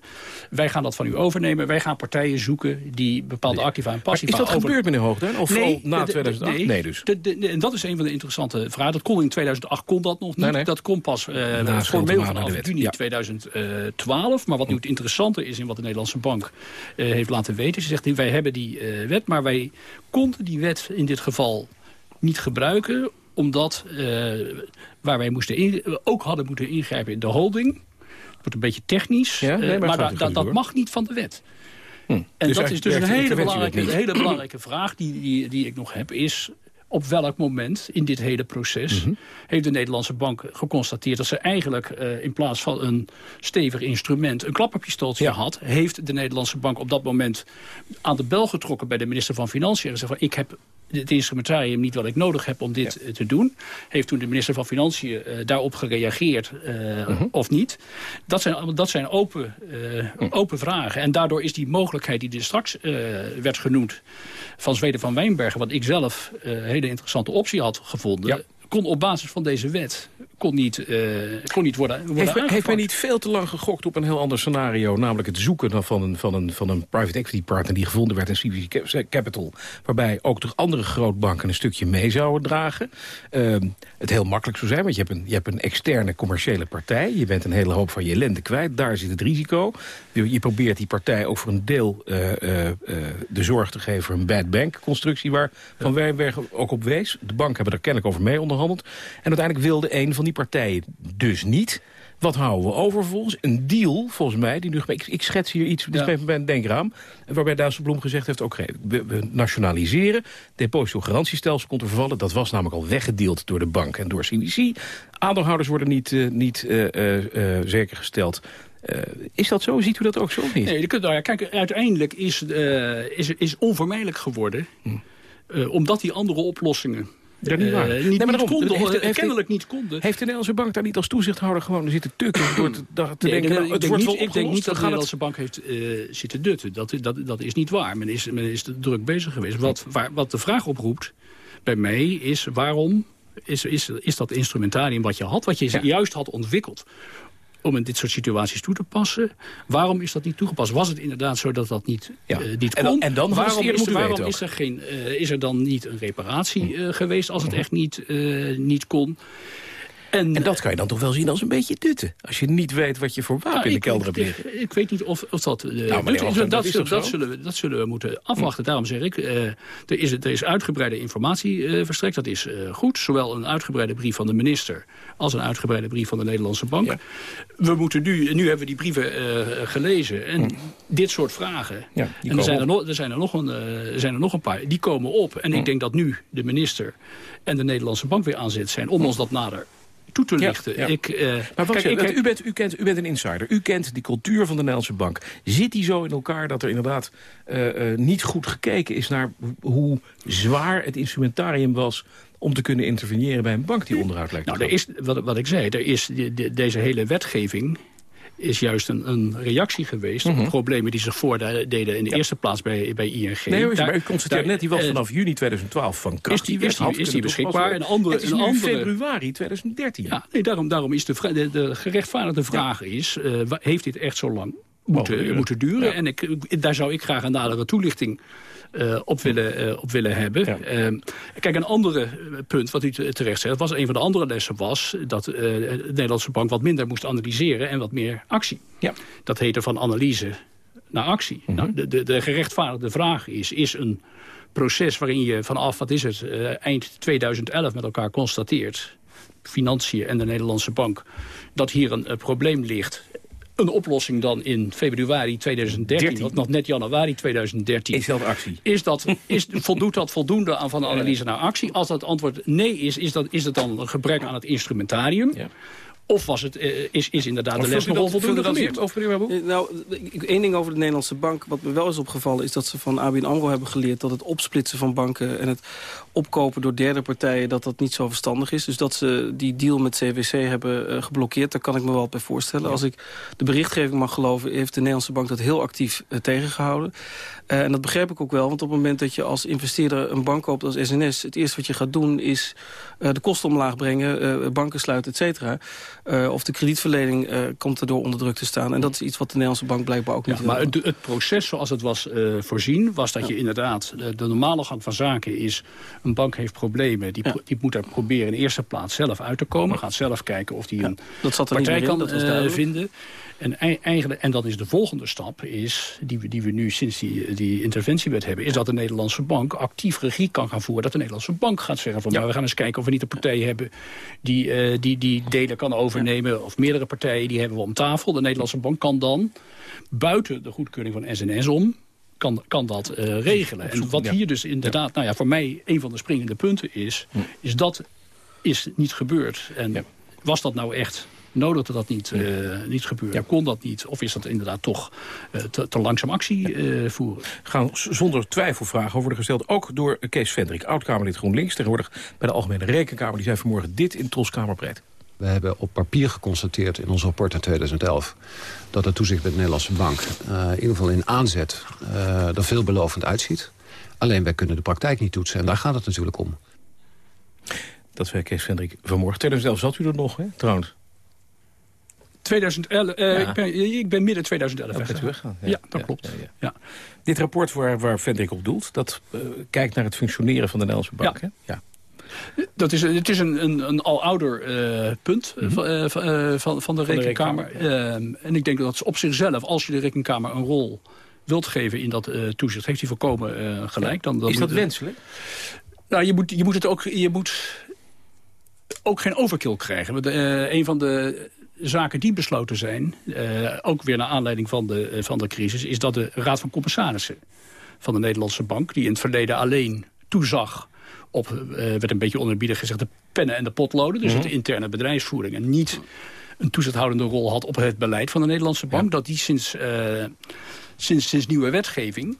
Wij gaan dat van u overnemen. Wij gaan partijen zoeken die bepaalde activa en passiva is dat over... gebeurd, meneer Hoogduin? Of nee, na 2008? Nee, nee dus. De, de, de, en dat is een van de interessante vragen. Dat kon in 2008 kon dat nog niet. Nee, nee. Dat kon pas uh, formeel vanaf juni ja. 2012. Maar wat nu het interessante is in wat de Nederlandse bank uh, heeft laten weten. Ze zegt, wij hebben die uh, wet, maar wij konden die wet in dit geval niet gebruiken. Omdat waar wij moesten in, ook hadden moeten ingrijpen in de holding. Wordt een beetje technisch. Ja, nee, maar, maar da, da, dat mag niet van de wet. Hm. En dus dat is dus een hele belangrijke, een hele belangrijke vraag die, die, die ik nog heb. Is op welk moment in dit hele proces mm -hmm. heeft de Nederlandse bank geconstateerd... dat ze eigenlijk uh, in plaats van een stevig instrument een klapperpistooltje ja. had... heeft de Nederlandse bank op dat moment aan de bel getrokken bij de minister van Financiën... en gezegd van ik heb het instrumentarium niet wat ik nodig heb om dit ja. te doen. Heeft toen de minister van Financiën uh, daarop gereageerd uh, -huh. of niet? Dat zijn, dat zijn open, uh, open vragen. En daardoor is die mogelijkheid die er straks werd genoemd... van Zweden van Wijnbergen, wat ik zelf een hele interessante optie had gevonden... Ja. kon op basis van deze wet kon niet, uh, kon niet worden, worden heeft, heeft men niet veel te lang gegokt op een heel ander scenario... namelijk het zoeken van een, van een, van een private equity partner... die gevonden werd in CVC Capital... waarbij ook toch andere grootbanken een stukje mee zouden dragen. Uh, het heel makkelijk zou zijn, want je hebt, een, je hebt een externe commerciële partij. Je bent een hele hoop van je ellende kwijt. Daar zit het risico. Je, je probeert die partij ook voor een deel uh, de zorg te geven... voor een bad bank constructie waar Van Wijnberg ook op wees. De banken hebben daar kennelijk over mee onderhandeld. En uiteindelijk wilde een van die partijen dus niet... Wat houden we over volgens? Een deal, volgens mij, die nu, ik, ik schets hier iets, dit ja. is mijn denkraam... waarbij Dijsselbloem gezegd heeft, oké, we, we, nationaliseren... depositogarantiestelsel komt te vervallen. Dat was namelijk al weggedeeld door de bank en door CDC. Aandeelhouders worden niet, uh, niet uh, uh, zeker gesteld. is dat zo? Ziet u dat ook zo of niet? Nee, nou ja, kijk, uiteindelijk is, is, is onvermijdelijk geworden... Hm. omdat die andere oplossingen dat niet waar. Uh, niet, nee, maar niet konden, heeft, heeft, kennelijk niet konden. Heeft de Nederlandse bank daar niet als toezichthouder gewoon zitten tukken? door te, te nee, denken, nou, ik, denk niet, ik denk niet dat de Nederlandse bank heeft uh, zitten dutten. Dat, dat, dat is niet waar. Men is, men is druk bezig geweest. Wat, waar, wat de vraag oproept bij mij is waarom is, is, is dat instrumentarium wat je had, wat je ja. juist had ontwikkeld om in dit soort situaties toe te passen. Waarom is dat niet toegepast? Was het inderdaad zo dat dat niet, ja. uh, niet kon? En dan, en dan waarom, is, waarom is, er geen, uh, is er dan niet een reparatie uh, geweest als het echt niet, niet kon? En, en, dat kan je dan toch wel zien als een beetje dutten. Als je niet weet wat je voor wapen nou, in de kelder hebt liggen. Ik, ik, weet niet of, of dat... Uh, nou, dat, dat, dat, dat, dat, zullen we, dat zullen we moeten afwachten. Daarom zeg ik, uh, er, is, er is uitgebreide informatie uh, verstrekt. Dat is goed. Zowel een uitgebreide brief van de minister... als een uitgebreide brief van de Nederlandse Bank. Ja. We moeten nu, nu hebben we die brieven gelezen. En hm. dit soort vragen... Ja, en er zijn er, nog, er, zijn er, nog een, zijn er nog een paar. Die komen op. En hm. ik denk dat nu de minister en de Nederlandse Bank weer aanzet zijn... om hm. ons dat nader toe te lichten. Ja, ja. Ik, uh, maar kijk, ik, u, bent, u, kent, u bent een insider. U kent die cultuur van de Nederlandse bank. Zit die zo in elkaar dat er inderdaad uh, uh, niet goed gekeken is... naar hoe zwaar het instrumentarium was om te kunnen interveneren bij een bank die onderuit lijkt nou, er is, wat, wat ik zei, er is de, de, deze hele wetgeving is juist een, een reactie geweest... Mm -hmm. op problemen die zich voordeden in de ja. eerste plaats bij, bij ING. Nee, daar, maar u constateert net, die was vanaf uh, juni 2012 van kracht. Is die, is die, is die beschikbaar? Een andere, het is een andere, februari 2013. Ja, nee, daarom, daarom is de, de, de gerechtvaardigde vraag ja. is... Uh, heeft dit echt zo lang moeten, oh, moeten duren? Ja. En ik, daar zou ik graag een nadere toelichting uh, op, willen, uh, op willen hebben. Ja. Uh, kijk, een ander punt wat u terecht zegt... was een van de andere lessen was dat de Nederlandse bank wat minder moest analyseren... en wat meer actie. Ja. Dat heette van analyse naar actie. Mm -hmm. nou, de, de, de gerechtvaardigde vraag is, is een proces waarin je vanaf, wat is het, eind 2011 met elkaar constateert... Financiën en de Nederlandse bank, dat hier een probleem ligt een oplossing dan in februari 2013, 13. wat nog net januari 2013. Is dat actie? Is dat, is, voldoet dat voldoende aan van de analyse naar actie? Als dat antwoord nee is, is, dat, is het dan een gebrek aan het instrumentarium? Ja. Of was het, uh, is, is inderdaad of de les nogal voldoende geleerd? Nou, één ding over de Nederlandse bank. Wat me wel is opgevallen is dat ze van ABN AMRO hebben geleerd... dat het opsplitsen van banken en het opkopen door derde partijen... dat dat niet zo verstandig is. Dus dat ze die deal met CWC hebben uh, geblokkeerd... daar kan ik me wel bij voorstellen. Ja. Als ik de berichtgeving mag geloven... heeft de Nederlandse bank dat heel actief uh, tegengehouden. Uh, en dat begrijp ik ook wel. Want op het moment dat je als investeerder een bank koopt als SNS... het eerste wat je gaat doen is de kosten omlaag brengen... banken sluiten, et cetera... Of de kredietverlening komt erdoor onder druk te staan. En dat is iets wat de Nederlandse bank blijkbaar ook niet ja, Maar het, het, proces zoals het was voorzien... was dat ja. je inderdaad... De, de, normale gang van zaken is... een bank heeft problemen. Die, ja. die moet er proberen in de eerste plaats zelf uit te komen. Gaat zelf kijken of die een dat zat er partij niet kan in, vinden. En, eigenlijk, en dan is de volgende stap, is, die, we, die we nu sinds die, die interventiewet hebben... is dat de Nederlandse bank actief regie kan gaan voeren. Dat de Nederlandse bank gaat zeggen van... Ja. Nou, we gaan eens kijken of we niet een partij hebben... die, uh, die, die delen kan overnemen. Ja. Of meerdere partijen, die hebben we om tafel. De Nederlandse bank kan dan buiten de goedkeuring van SNS om kan, kan dat uh, regelen. En wat hier dus inderdaad, nou ja, voor mij een van de springende punten is... Hm. is dat is niet gebeurd. En was dat nou echt nodig dat dat niet, uh, niet gebeurde. Ja. Kon dat niet? Of is dat inderdaad toch uh, te, te, langzaam actie uh, voeren? Gaan zonder twijfel vragen worden gesteld. Ook door Kees Vendrik, oud-Kamerlid GroenLinks. Tegenwoordig bij de Algemene Rekenkamer. Die zei vanmorgen dit in Troskamerbreed. We hebben op papier geconstateerd in ons rapport uit 2011... dat het toezicht bij de Nederlandse Bank uh, in ieder geval in aanzet uh, er veelbelovend uitziet. Alleen wij kunnen de praktijk niet toetsen en daar gaat het natuurlijk om. Dat zei Kees Vendrik vanmorgen. 2011 zat u er nog, hè, trouwens? 2011, uh, ik, ben, ik ben midden 2011 oh, weggegaan. Ja, ja, dat klopt. Ja, Dit rapport waar, waar Vendrik op doelt... dat uh, kijkt naar het functioneren van de Nederlandse bank. Hè? Ja. Dat is, het is een, een, een al ouder uh, punt mm -hmm. van, van, van, de Rekenkamer. Van de rekenkamer ja. en ik denk dat op zichzelf, als je de Rekenkamer een rol wilt geven in dat toezicht... heeft hij volkomen gelijk. Dan, dan is dat wenselijk? Nou, je moet, je moet het ook... Je moet ook geen overkill krijgen. Want, een van de zaken die besloten zijn, uh, ook weer naar aanleiding van de, uh, van de crisis... is dat de Raad van Commissarissen van de Nederlandse Bank... die in het verleden alleen toezag op, uh, werd een beetje onerbiedig gezegd... de pennen en de potloden, dus mm -hmm. de interne bedrijfsvoering... en niet een toezichthoudende rol had op het beleid van de Nederlandse Bank... Ja. dat die sinds, sinds, sinds nieuwe wetgeving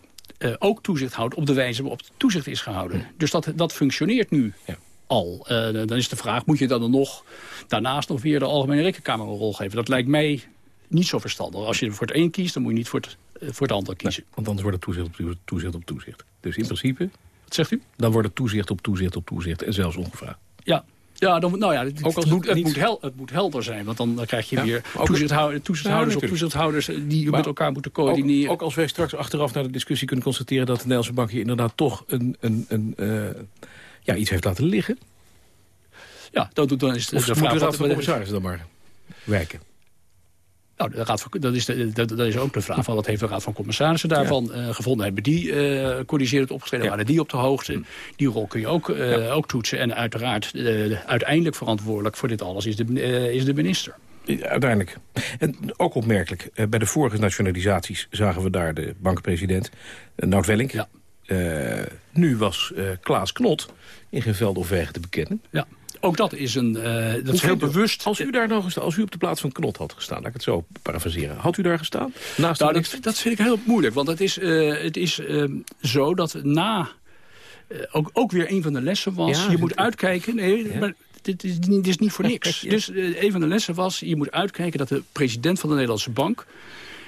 ook toezicht houdt op de wijze waarop toezicht is gehouden. Mm. Dus dat, dat functioneert nu. Ja al. Uh, dan is de vraag, moet je dan nog daarnaast nog weer de Algemene Rekenkamer een rol geven? Dat lijkt mij niet zo verstandig. Als je voor het een kiest, dan moet je niet voor het, uh, voor het ander kiezen. Nee, want anders wordt het toezicht op toezicht, toezicht op toezicht. Dus in principe... Wat zegt u? Dan wordt het toezicht op toezicht op toezicht en zelfs ongevraagd. Ja, ja, dan, nou ja, het, ook als het, moet, het, niet... moet hel, het moet helder zijn. Want dan, krijg je ja, weer toezichthouders, op toezichthouders... die maar met elkaar moeten coördineren. Ook, ook, als wij straks achteraf naar de discussie kunnen constateren... dat de Nederlandse bank hier inderdaad toch een, een, een, uh, ja, iets heeft laten liggen... Ja, dan, dan is of de vraag... de Raad van Commissarissen dan maar werken? Nou, de raad van, dat, is de, dat, dat, is ook de vraag van wat heeft de Raad van Commissarissen daarvan ja. uh, gevonden. Hebben die uh, corrigerend opgetreden? Ja. Waren die op de hoogte? Mm. Die rol kun je ook, uh, ja. ook toetsen. En uiteraard, uiteindelijk verantwoordelijk voor dit alles is de, is de minister. Uiteindelijk. En ook opmerkelijk, bij de vorige nationalisaties zagen we daar de bankpresident, Nout Welling. Ja. Nu was Klaas Knot in geen veld of wegen te bekennen. Ja. Ook dat is, een, uh, dat is heel bewust. Als u daar nog gestaan, als u op de plaats van Knot had gestaan, laat ik het zo parafraseren. Had u daar gestaan? Naast nou, dat, dat, vind ik heel moeilijk. Want het is, uh, het is uh, zo dat na... ook, ook weer een van de lessen was... Ja, je moet uitkijken... Nee, ja. maar dit is, dit is, niet voor niks. ja. Dus een van de lessen was... je moet uitkijken dat de president van de Nederlandse Bank...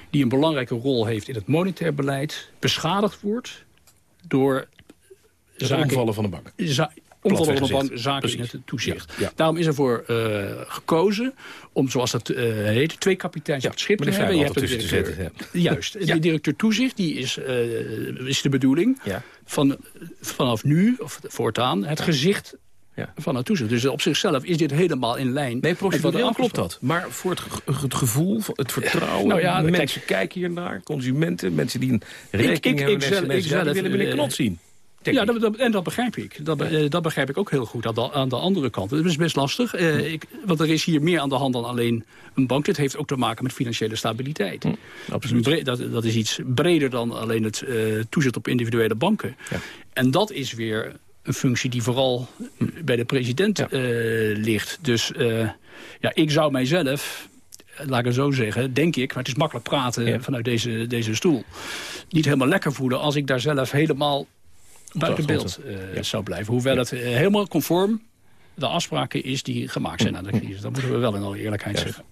die een belangrijke rol heeft in het monetair beleid... beschadigd wordt door... Zaken, van de bank. Omvallen van de bank, zaken in het toezicht. Ja, ja. Daarom is ervoor uh, gekozen om, zoals dat uh, heet, twee kapiteins op het schip te hebben. Je hebt een directeur, zetten, Juist, de directeur toezicht die is, uh, is de bedoeling van, vanaf nu, of voortaan, het gezicht ja. van het toezicht. Dus op zichzelf is dit helemaal in lijn. Nee, procedureel klopt dat. Maar voor het, het gevoel, het vertrouwen... Nou ja, mensen kijk, kijken hier naar, consumenten, mensen die een rekening ik, hebben... Ik, ik, zelf, willen meneer Knot zien. Ja, dat, dat, en dat begrijp ik. Dat, ja. dat, begrijp ik ook heel goed aan de, aan de andere kant. Het is best lastig, eh, ik, want er is hier meer aan de hand dan alleen een bank. Dit heeft ook te maken met financiële stabiliteit. Hm, absoluut. Dat, dat is iets breder dan alleen het uh, toezicht op individuele banken. Ja. En dat is weer een functie die vooral bij de president ja. uh, ligt. Dus ja, ik zou mijzelf laat ik het zo zeggen, denk ik... maar het is makkelijk praten ja. vanuit deze, deze stoel... niet helemaal lekker voelen als ik daar zelf helemaal buiten beeld uh, ja. zou blijven. Hoewel het helemaal conform de afspraken is die gemaakt zijn aan de crisis. Dat moeten we wel in alle eerlijkheid zeggen.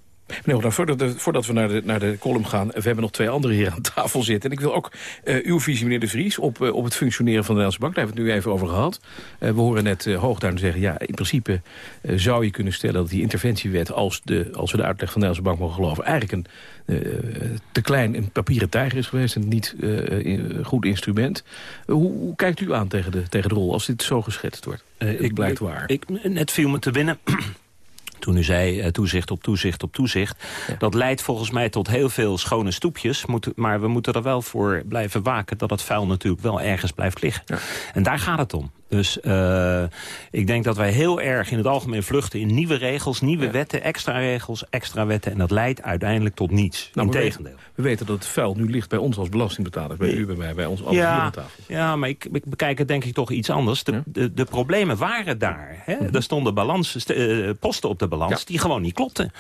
Meneer nou, voordat, de, voordat we naar de, naar de column gaan... we hebben nog twee andere hier aan tafel zitten. En ik wil ook uh, uw visie, meneer De Vries, op, uh, op het functioneren van de Nederlandse Bank. Daar hebben we het nu even over gehad. Uh, we horen net Hoogduin zeggen... ja, in principe zou je kunnen stellen dat die interventiewet... Als, de, als we de uitleg van de Nederlandse Bank mogen geloven... eigenlijk een te klein een papieren tijger is geweest... en niet een goed instrument. Hoe, hoe, kijkt u aan tegen de, tegen de rol als dit zo geschetst wordt? ik blijkt waar. Ik, net viel me te binnen toen u zei uh, toezicht op toezicht op toezicht. Ja. Dat leidt volgens mij tot heel veel schone stoepjes. Moet, maar we moeten er wel voor blijven waken... dat het vuil natuurlijk wel ergens blijft liggen. Ja. En daar gaat het om. Dus uh, ik denk dat wij heel erg in het algemeen vluchten in nieuwe regels, nieuwe ja. wetten, extra regels, extra wetten. En dat leidt uiteindelijk tot niets. Nou, Integendeel. We, we weten dat het vuil nu ligt bij ons als belastingbetalers. Bij u, bij mij, bij ons alle ja, aan tafel. Ja, maar ik, ik, bekijk het denk ik toch iets anders. De, ja. de, de problemen waren daar. Hè? Mm -hmm. Er stonden balans, uh, posten op de balans ja. die gewoon niet klopten.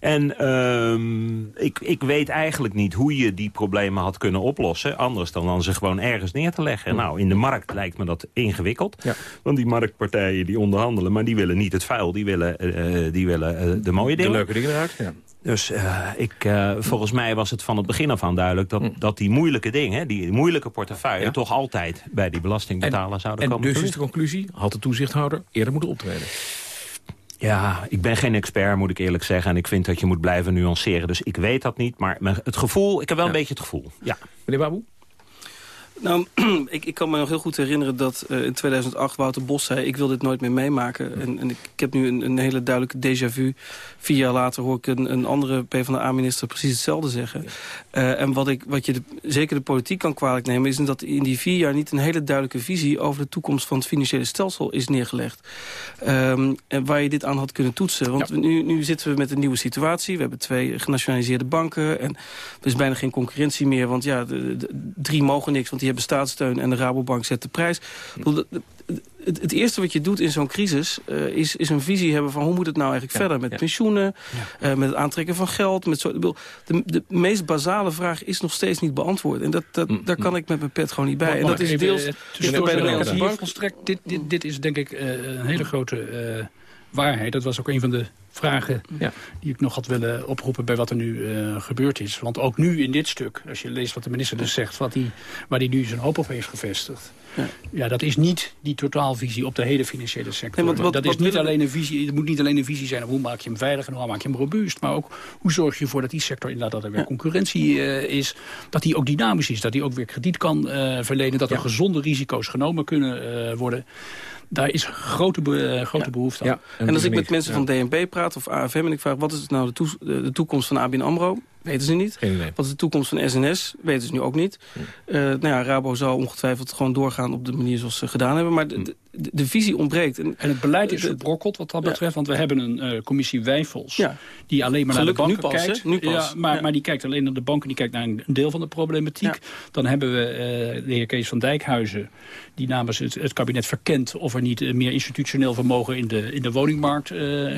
En um, ik, ik weet eigenlijk niet hoe je die problemen had kunnen oplossen. Anders dan dan ze gewoon ergens neer te leggen. Mm. Nou, in de markt lijkt me dat ingewikkeld. Ja. Want die marktpartijen die onderhandelen, maar die willen niet het vuil. Die willen, uh, die willen uh, de mooie dingen. De leuke dingen eruit, ja. Dus uh, ik, uh, volgens mij was het van het begin af aan duidelijk... dat, mm. dat die moeilijke dingen, die moeilijke portefeuille... Ja. toch altijd bij die belastingbetaler zouden en komen. En dus is de conclusie, had de toezichthouder eerder moeten optreden? Ja, ik ben geen expert, moet ik eerlijk zeggen. En ik vind dat je moet blijven nuanceren. Dus ik weet dat niet. Maar het gevoel, ik heb wel ja. een beetje het gevoel. Ja. Meneer Baboe? Nou, ik, ik kan me nog heel goed herinneren dat uh, in 2008 Wouter Bos zei... ik wil dit nooit meer meemaken. En, en ik, ik, heb nu een, een hele duidelijke déjà vu. Vier jaar later hoor ik een, een andere PvdA-minister precies hetzelfde zeggen. Uh, en wat, ik, wat je de, zeker de politiek kan kwalijk nemen... is dat in die vier jaar niet een hele duidelijke visie... over de toekomst van het financiële stelsel is neergelegd. Um, en waar je dit aan had kunnen toetsen. Want ja. nu, nu zitten we met een nieuwe situatie. We hebben twee genationaliseerde banken. En er is bijna geen concurrentie meer. Want ja, de, de, drie mogen niks, want die hebben staatssteun en de Rabobank zet de prijs. Het, het, het eerste wat je doet in zo'n crisis uh, is, is een visie hebben van hoe moet het nou eigenlijk ja, verder met ja. pensioenen, ja. uh, met het aantrekken van geld. Met zo, de, de, de, meest basale vraag is nog steeds niet beantwoord. En dat, dat, mm, daar kan ik met mijn pet gewoon niet bij. Maar, en dat is even, deels bij de Nederlandse Bank. Volstrekt, dit, dit, dit is denk ik een hele grote waarheid. Dat was ook een van de vragen ja. die ik nog had willen oproepen bij wat er nu uh, gebeurd is. Want ook nu in dit stuk, als je leest wat de minister dus zegt... Wat die, waar hij nu zijn hoop op heeft gevestigd... Ja. ja. dat is niet die totaalvisie op de hele financiële sector. Nee, wat, dat is niet alleen een visie, het moet niet alleen een visie zijn... op hoe maak je hem veilig en hoe maak je hem robuust... maar ook hoe zorg je ervoor dat die sector inderdaad dat er weer ja. concurrentie uh, is... dat die ook dynamisch is, dat die ook weer krediet kan uh, verlenen... dat er gezonde risico's genomen kunnen worden daar is grote, be grote ja. behoefte aan. Ja, en, en als ik met mensen van DNB praat of AFM en ik vraag... wat is nou de toekomst van ABN AMRO... Weten ze niet. Wat is de toekomst van SNS? Weten ze nu ook niet. Uh, nou ja, Rabo zal ongetwijfeld gewoon doorgaan op de manier zoals ze gedaan hebben. Maar de, de, de visie ontbreekt. En, en, het beleid is verbrokkeld wat dat betreft. Ja. Want we hebben een uh, commissie Wijfels. Ja. Die alleen maar Gelukkig naar de banken nu pas, kijkt. Nu pas. Ja, maar, maar die kijkt alleen naar de banken. Die kijkt naar een deel van de problematiek. Dan hebben we uh, de heer Kees van Dijkhuizen. Die namens het, het kabinet verkent of er niet meer institutioneel vermogen in de, in de woningmarkt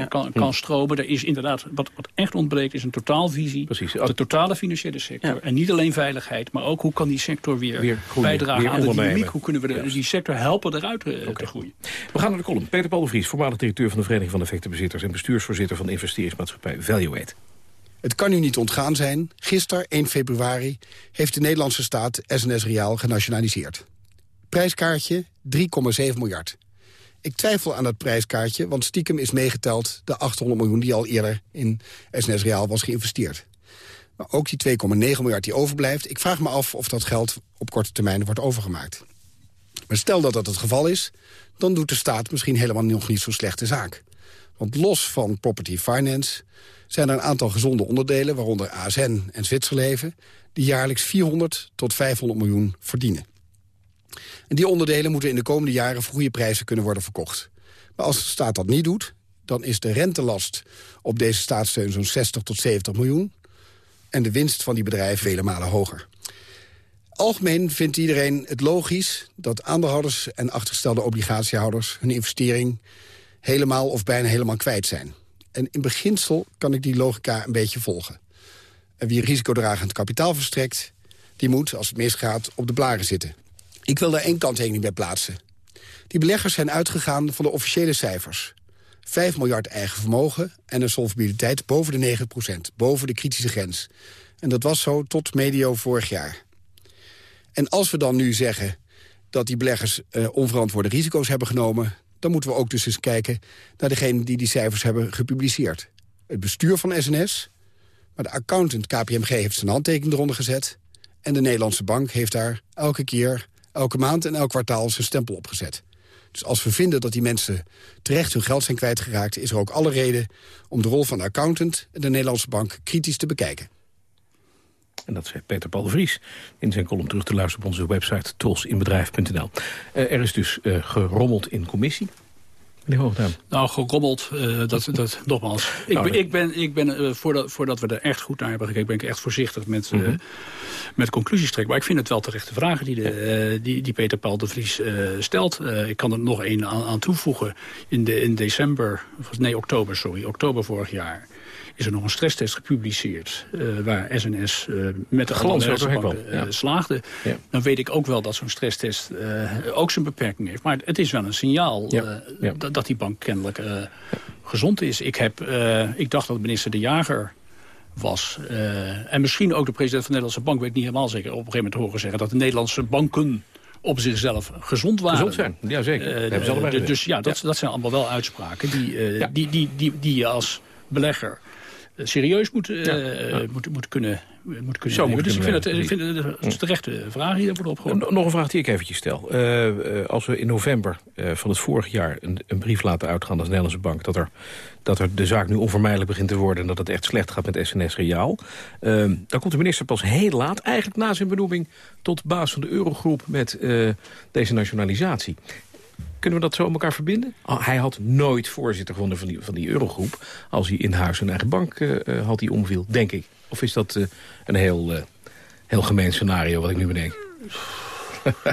kan, kan stromen. Er is inderdaad, wat, wat echt ontbreekt, is een totaalvisie. Precies de totale financiële sector. Ja. En niet alleen veiligheid, maar ook hoe kan die sector weer, weer groeien, bijdragen weer aan de dynamiek. Hoe kunnen we de, die sector helpen eruit uh, okay. te groeien. We gaan naar de column. Peter Paul de Vries, voormalig directeur van de Vereniging van Effectenbezitters... en bestuursvoorzitter van de investeringsmaatschappij Valuate. Het kan u niet ontgaan zijn. Gisteren, 1 februari, heeft de Nederlandse staat SNS Reaal genationaliseerd. Prijskaartje 3,7 miljard. Ik twijfel aan dat prijskaartje, want stiekem is meegeteld... de 800 miljoen die al eerder in SNS Reaal was geïnvesteerd. Maar ook die 2,9 miljard die overblijft... ik vraag me af of dat geld op korte termijn wordt overgemaakt. Maar stel dat dat het geval is, dan doet de staat misschien helemaal nog niet zo slechte zaak. Want los van property finance zijn er een aantal gezonde onderdelen... waaronder ASN en Zwitserleven... die jaarlijks 400 tot 500 miljoen verdienen. En die onderdelen moeten in de komende jaren voor goede prijzen kunnen worden verkocht. Maar als de staat dat niet doet, dan is de rentelast op deze staatssteun zo'n 60 tot 70 miljoen en de winst van die bedrijven vele malen hoger. Algemeen vindt iedereen het logisch dat aandeelhouders en achtergestelde obligatiehouders hun investering helemaal of bijna helemaal kwijt zijn. En in beginsel kan ik die logica een beetje volgen. En wie risicodragend kapitaal verstrekt, die moet, als het misgaat, op de blaren zitten. Ik wil daar één kanttekening bij plaatsen. Die beleggers zijn uitgegaan van de officiële cijfers. 5 miljard eigen vermogen en een solvabiliteit boven de 9% boven de kritische grens. En dat was zo tot medio vorig jaar. En als we dan nu zeggen dat die beleggers uh, onverantwoorde risico's hebben genomen... dan moeten we ook dus eens kijken naar degene die die cijfers hebben gepubliceerd. Het bestuur van SNS, maar de accountant KPMG heeft zijn handtekening eronder gezet... en de Nederlandse bank heeft daar elke keer, elke maand en elk kwartaal zijn stempel op gezet. Dus als we vinden dat die mensen terecht hun geld zijn kwijtgeraakt... is er ook alle reden om de rol van de accountant en de Nederlandse bank kritisch te bekijken. En dat zei Peter Paul Vries in zijn column terug te luisteren op onze website trosinbedrijf.nl. Uh, er is dus uh, gerommeld in commissie. Nou, gerommeld, uh, dat, dat, nogmaals. Ik ben, ik ben, ik ben uh, voordat, voordat we er echt goed naar hebben gekeken... ben ik echt voorzichtig met, uh, mm -hmm. met conclusies trekken. Maar ik vind het wel terechte vragen die, de, die, die Peter Paul de Vries stelt. ik kan er nog één aan, aan, toevoegen. In, de, in december, nee, oktober, sorry, oktober vorig jaar is er nog een stresstest gepubliceerd... Uh, waar SNS uh, met de glans uh, ja. slaagde. Ja. Dan weet ik ook wel dat zo'n stresstest ook zijn beperking heeft. Maar het is wel een signaal ja. dat die bank kennelijk gezond is. Ik, heb, ik dacht dat minister De Jager was. En misschien ook de president van de Nederlandse Bank, weet ik niet helemaal zeker... op een gegeven moment horen zeggen dat de Nederlandse banken op zichzelf gezond waren. Gezond zijn, ja zeker. Uh, ze dus ja dat, dat zijn allemaal wel uitspraken die, uh, ja. die, die, die, die je als belegger serieus moet, uh, ja. moet, moet kunnen moet kunnen Zo nemen. Dus ik vind het, kunnen vind het een terechte vraag die daarvoor opgegooid. Nog een vraag die ik eventjes stel. Uh, als we in november van het vorig jaar een, een, brief laten uitgaan als Nederlandse bank... Dat er, dat er de zaak nu onvermijdelijk begint te worden... en dat het echt slecht gaat met SNS Reaal... Uh, dan komt de minister pas heel laat, eigenlijk na zijn benoeming... tot baas van de Eurogroep met deze nationalisatie. Kunnen we dat zo met elkaar verbinden? Oh, hij had nooit voorzitter gewonnen van die, van die Eurogroep... als hij in huis een eigen bank uh, had die omviel, denk ik. Of is dat uh, een heel, uh, heel gemeen scenario wat ik nu bedenk?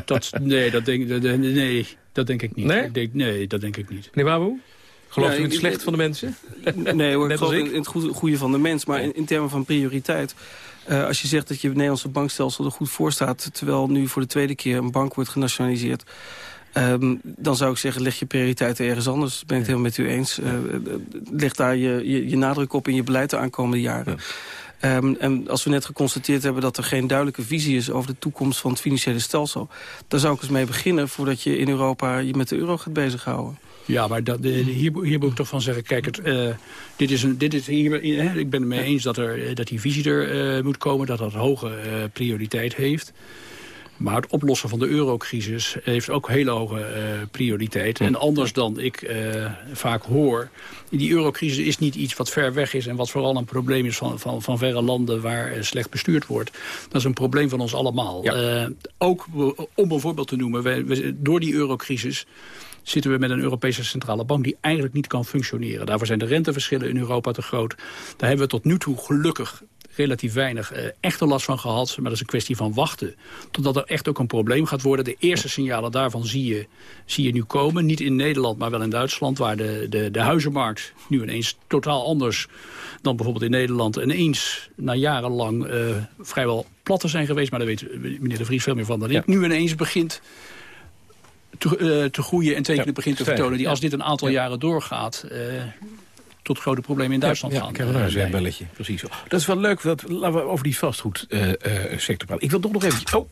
Dat, nee, dat denk, nee, dat denk ik niet. Nee? Ik denk, nee, dat denk ik niet. Meneer Waboe? Geloof je in het slecht van de mensen? Nee hoor, ik geloof in, in, het goede, goede, van de mens. Maar in, in termen van prioriteit... Uh, als je zegt dat je Nederlandse bankstelsel er goed voor staat... terwijl nu voor de tweede keer een bank wordt genationaliseerd... Um, dan zou ik zeggen, leg je prioriteiten ergens anders. Ben ik het helemaal met u eens. Uh, leg daar je, je, je, nadruk op in je beleid de aankomende jaren. Ja. Um, en als we net geconstateerd hebben dat er geen duidelijke visie is... over de toekomst van het financiële stelsel... dan zou ik eens mee beginnen voordat je in Europa je met de euro gaat bezighouden. Ja, maar dat, hier, hier moet ik toch van zeggen, kijk, het, uh, dit is een, dit is hier, ik ben het mee eens dat, er, dat die visie er uh, moet komen, dat dat hoge uh, prioriteit heeft. Maar het oplossen van de eurocrisis heeft ook hele hoge uh, prioriteit. En anders dan ik uh, vaak hoor... die eurocrisis is niet iets wat ver weg is... en wat vooral een probleem is van, van, van verre landen waar uh, slecht bestuurd wordt. Dat is een probleem van ons allemaal. Ja. ook om een voorbeeld te noemen, wij, wij, door die eurocrisis zitten we met een Europese centrale bank die eigenlijk niet kan functioneren. Daarvoor zijn de renteverschillen in Europa te groot. Daar hebben we tot nu toe gelukkig relatief weinig uh, echte last van gehad. Maar dat is een kwestie van wachten. Totdat er echt ook een probleem gaat worden. De eerste signalen daarvan zie je, zie je nu komen. Niet in Nederland, maar wel in Duitsland. Waar de, de, de huizenmarkt nu ineens totaal anders dan bijvoorbeeld in Nederland. Ineens na jarenlang uh, vrijwel plat te zijn geweest. Maar daar weet meneer De Vries veel meer van dan ik. Nu ineens begint te, uh, te groeien en tekenen ja, begint te vertonen. Die als dit een aantal jaren doorgaat... Uh, tot grote problemen in Duitsland ja, gaan. Ja, ik heb een belletje, precies. Dat is wel leuk, dat, laten we over die vastgoedsector uh, uh, praten. Ik wil toch nog even... Oh,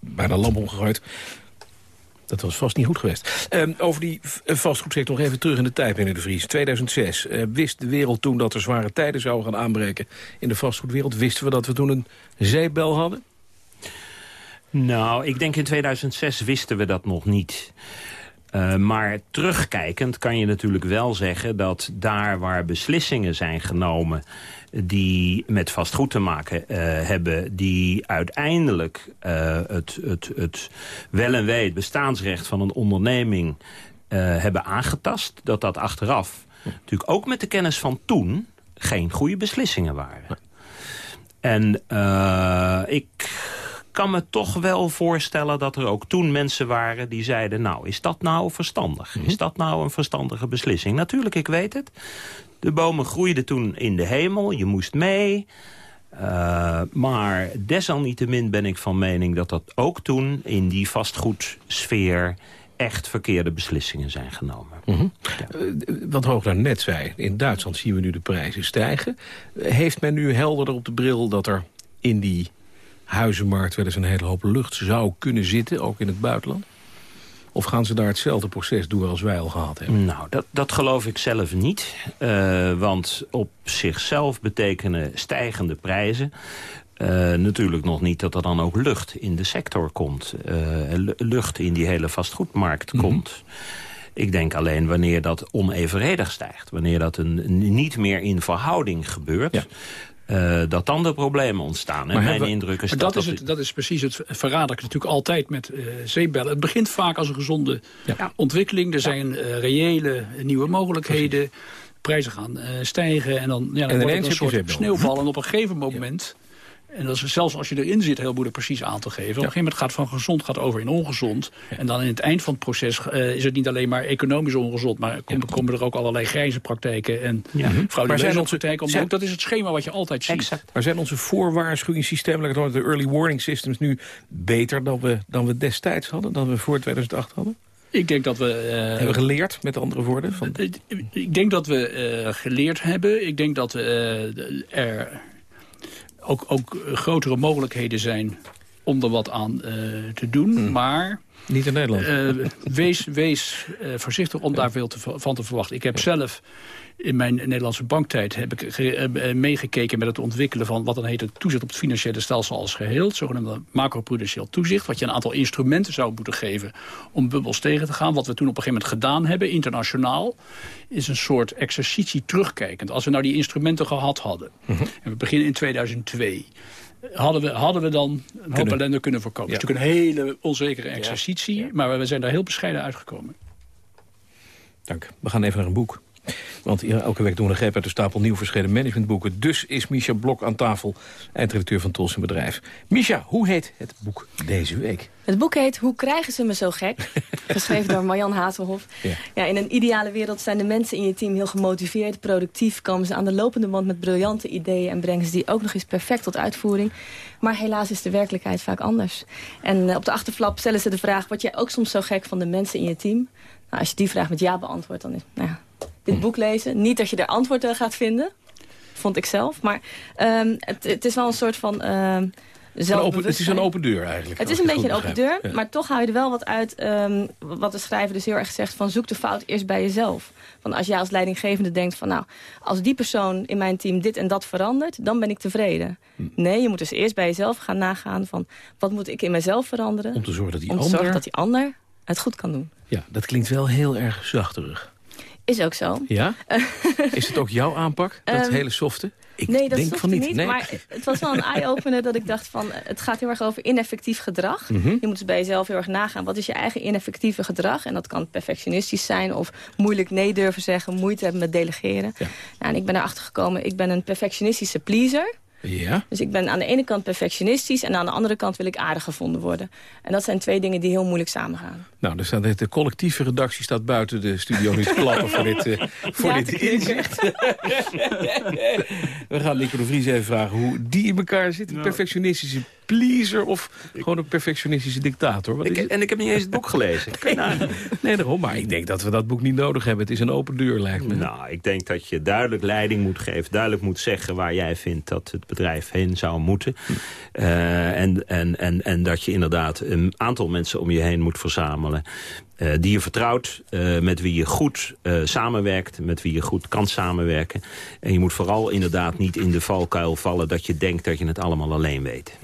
bijna lamp omgegooid. Dat was vast niet goed geweest. Um, over die vastgoedsector nog even terug in de tijd, meneer De Vries. 2006 uh, wist de wereld toen dat er zware tijden zouden gaan aanbreken in de vastgoedwereld. Wisten we dat we toen een zeebel hadden? Nou, ik denk in 2006 wisten we dat nog niet. Uh, maar terugkijkend kan je natuurlijk wel zeggen dat daar waar beslissingen zijn genomen die met vastgoed te maken uh, hebben... die uiteindelijk uh, het, het, het wel en wee, het bestaansrecht van een onderneming hebben aangetast... dat dat achteraf natuurlijk ook met de kennis van toen geen goede beslissingen waren. En ik kan me toch wel voorstellen dat er ook toen mensen waren die zeiden... nou, is dat nou verstandig? -hmm. Is dat nou een verstandige beslissing? Natuurlijk, ik weet het. De bomen groeiden toen in de hemel, je moest mee... Uh, maar desalniettemin ben ik van mening dat dat ook toen in die vastgoedsfeer echt verkeerde beslissingen zijn genomen. Mm -hmm. ja. uh, wat Hoogland net zei, in Duitsland zien we nu de prijzen stijgen. Heeft men nu helderder op de bril dat er in die huizenmarkt wel eens een hele hoop lucht zou kunnen zitten, ook in het buitenland? Of gaan ze daar hetzelfde proces door als wij al gehad hebben? Nou, dat, dat geloof ik zelf niet. Uh, want op zichzelf betekenen stijgende prijzen... Uh, natuurlijk nog niet dat er dan ook lucht in de sector komt. Uh, lucht in die hele vastgoedmarkt mm -hmm. komt. Ik denk alleen wanneer dat onevenredig stijgt. Wanneer dat een, niet meer in verhouding gebeurt... Ja. Uh, dat dan de problemen ontstaan. En mijn we, indruk is dat... Dat, is het, dat is precies het verraderlijke natuurlijk altijd met uh, zeebellen. Het begint vaak als een gezonde ja. ontwikkeling. Er zijn uh, reële nieuwe mogelijkheden. Precies. Prijzen gaan stijgen en dan, ja, dan en wordt het een soort sneeuwval. En op een gegeven moment... Ja en dat is zelfs als je erin zit heel moeilijk precies aan te geven. Ja. Op een gegeven moment gaat van gezond gaat over in ongezond. Ja. En dan in het eind van het proces uh, is het niet alleen maar economisch ongezond... maar komen, ja. komen er ook allerlei grijze praktijken en ja. frauduleuze praktijken. Zijn... Dat is het schema wat je altijd ziet. Exact. Maar zijn onze voorwaarschuwingssystemen, de early warning systems... nu beter dan we, dan we destijds hadden, dan we voor 2008 hadden? Ik denk dat we... Uh, hebben we geleerd, met andere woorden? Van... Ik denk dat we uh, geleerd hebben. Ik denk dat uh, er ook, ook grotere mogelijkheden zijn om er wat aan eh, te doen. Hmm. Maar Niet in Nederland. eh, wees wees eh, voorzichtig om daar veel te, van te verwachten. Ik heb zelf in mijn Nederlandse banktijd heb ik ge- meegekeken met het ontwikkelen van wat dan heet het toezicht op het financiële stelsel als geheel. Het zogenaamde macroprudentieel toezicht. Wat je een aantal instrumenten zou moeten geven om bubbels tegen te gaan. Wat we toen op een gegeven moment gedaan hebben, internationaal, is een soort exercitie terugkijkend. Als we nou die instrumenten gehad hadden, Mhm. en we beginnen in 2002 hadden we, hadden we dan een hoop Kunnen. ellende kunnen voorkomen. Het is natuurlijk een hele onzekere exercitie, maar we zijn daar heel bescheiden uitgekomen. Dank. We gaan even naar een boek. Want elke week doen we een greep uit de stapel nieuw verschenen managementboeken. Dus is Misha Blok aan tafel, eindredacteur van Tolsen Bedrijf. Misha, hoe heet het boek deze week? Het boek heet Hoe krijgen ze me zo gek? Geschreven door Marjan Hazelhoff. Ja. Ja, in een ideale wereld zijn de mensen in je team heel gemotiveerd, productief. Komen ze aan de lopende band met briljante ideeën... en brengen ze die ook nog eens perfect tot uitvoering. Maar helaas is de werkelijkheid vaak anders. En eh, op de achterflap stellen ze de vraag... word jij ook soms zo gek van de mensen in je team? Nou, als je die vraag met ja beantwoordt, dan is nou ja, dit boek lezen. Niet dat je er antwoorden gaat vinden, vond ik zelf. Maar ehm, het, het is wel een soort van... ehm open, het is een open deur eigenlijk. Het is een beetje een open deur. Ja. maar toch hou je er wel wat uit... ehm, wat de schrijver dus heel erg zegt van zoek de fout eerst bij jezelf. Van als jij als leidinggevende denkt van nou, als die persoon in mijn team dit en dat verandert, dan ben ik tevreden. Hm. Nee, je moet dus eerst bij jezelf gaan nagaan van wat moet ik in mezelf veranderen... Om te zorgen dat die om te ander... zorgen dat die ander het goed kan doen. Ja, dat klinkt wel heel erg zachterig. Is ook zo. Ja? is het ook jouw aanpak, dat Ehm, hele softe? Ik nee, dat denk van niet. niet. Nee. Maar het was wel een eye-opener dat ik dacht van... het gaat heel erg over ineffectief gedrag. Mhm. Je moet dus bij jezelf heel erg nagaan. Wat is je eigen ineffectieve gedrag? En dat kan perfectionistisch zijn of moeilijk nee durven zeggen... moeite hebben met delegeren. Nou, en ik ben erachter gekomen, ik ben een perfectionistische pleaser... Ja? Dus ik ben aan de ene kant perfectionistisch... en aan de andere kant wil ik aardig gevonden worden. En dat zijn twee dingen die heel moeilijk samengaan. Nou, staat, de collectieve redactie staat buiten de studio nu te klappen voor dit, eh, voor Ja, dit inzicht. We gaan Nico de Vries even vragen hoe die in elkaar zit. Een perfectionistische pleaser of gewoon een perfectionistische dictator? Wat is het? En ik heb niet eens het boek gelezen. Nee, daarom. Maar ik denk dat we dat boek niet nodig hebben. Het is een open deur, lijkt me. Nou, ik denk dat je duidelijk leiding moet geven. Duidelijk moet zeggen waar jij vindt dat het bedrijf heen zou moeten. Eh, en, en, en, en dat je inderdaad een aantal mensen om je heen moet verzamelen. Eh, die je vertrouwt, eh, met wie je goed eh, samenwerkt, met wie je goed kan samenwerken. En je moet vooral inderdaad niet in de valkuil vallen dat je denkt dat je het allemaal alleen weet.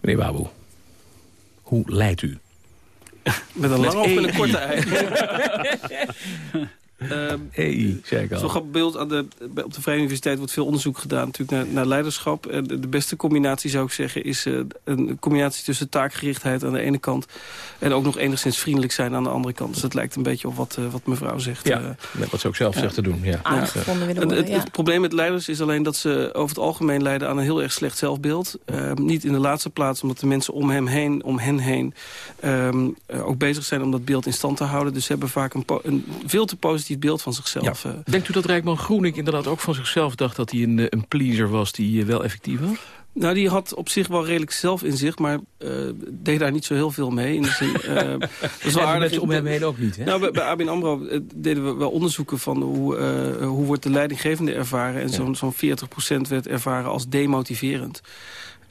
Meneer Waboe, hoe leidt u? Met een lange of met een EI. korte ei? Ehm, EI, zei ik al. Zo'n grappig beeld aan de, op de Vrije Universiteit wordt veel onderzoek gedaan natuurlijk naar, naar leiderschap. En de, de beste combinatie zou ik zeggen is eh, een combinatie tussen taakgerichtheid aan de ene kant en ook nog enigszins vriendelijk zijn aan de andere kant. Dus dat lijkt een beetje op wat, eh, wat mevrouw zegt. Ja, eh. net wat ze ook zelf ja. zegt te doen. Ja. Willen Het, worden, het, ja. het probleem met leiders is alleen dat ze over het algemeen leiden aan een heel erg slecht zelfbeeld. Ehm, niet in de laatste plaats omdat de mensen om hem heen, om hen heen, ehm, eh, ook bezig zijn om dat beeld in stand te houden. Dus ze hebben vaak een, een veel te positief beeld van zichzelf. Ja. eh. Denkt u dat Rijkman Groening inderdaad ook van zichzelf dacht... dat hij een, eh, een pleaser was die eh, wel effectief was? Nou, die had op zich wel redelijk zelfinzicht, maar eh, deed daar niet zo heel veel mee. In de zin, eh, dat is wel aardig. om hem heen ook niet, hè? Nou, bij, bij ABN AMRO deden we wel onderzoeken van hoe, eh, hoe wordt de leidinggevende ervaren. En zo'n zo'n 40% werd ervaren als demotiverend.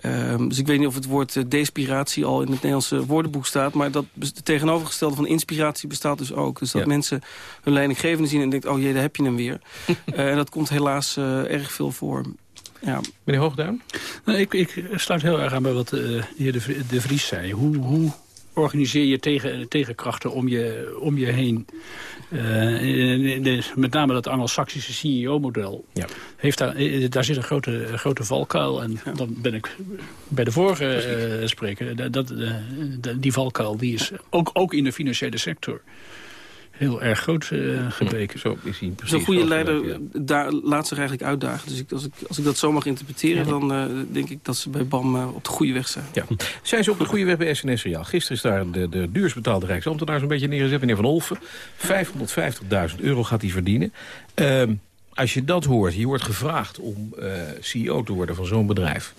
Ehm, dus ik weet niet of het woord eh, despiratie al in het Nederlandse woordenboek staat. Maar dat het tegenovergestelde van inspiratie bestaat dus ook. Dus dat Ja. mensen hun leidinggevende zien en denken... oh jee, daar heb je hem weer. Eh, en dat komt helaas eh, erg veel voor. Ja. Meneer Hoogduin? Nou, ik, ik sluit heel erg aan bij wat eh, de heer de, de Vries zei. Hoe, hoe organiseer je tegen, tegenkrachten om je, om je heen? Eh, de- met name dat Anglo-Saxische CEO-model. Ja. Heeft daar, eh, daar zit een grote, grote valkuil. En dan ben ik bij de vorige eh, spreker. Dat, die valkuil die is ook, ook in de financiële sector heel erg groot eh, gebleken. Zo is hij Zo'n goede leider daar laat zich eigenlijk uitdagen. Dus ik, als, ik, als ik dat zo mag interpreteren... dan eh, denk ik dat ze bij BAM eh, op de goede weg zijn. Ja. Zijn ze op de goede weg bij SNS Reaal? Gisteren is daar de, de duurst betaalde Rijksambtenaar zo'n beetje neergezet. Meneer Van Olfen, 550.000 euro gaat hij verdienen. Ehm, als je dat hoort, je wordt gevraagd om eh, CEO te worden van zo'n bedrijf.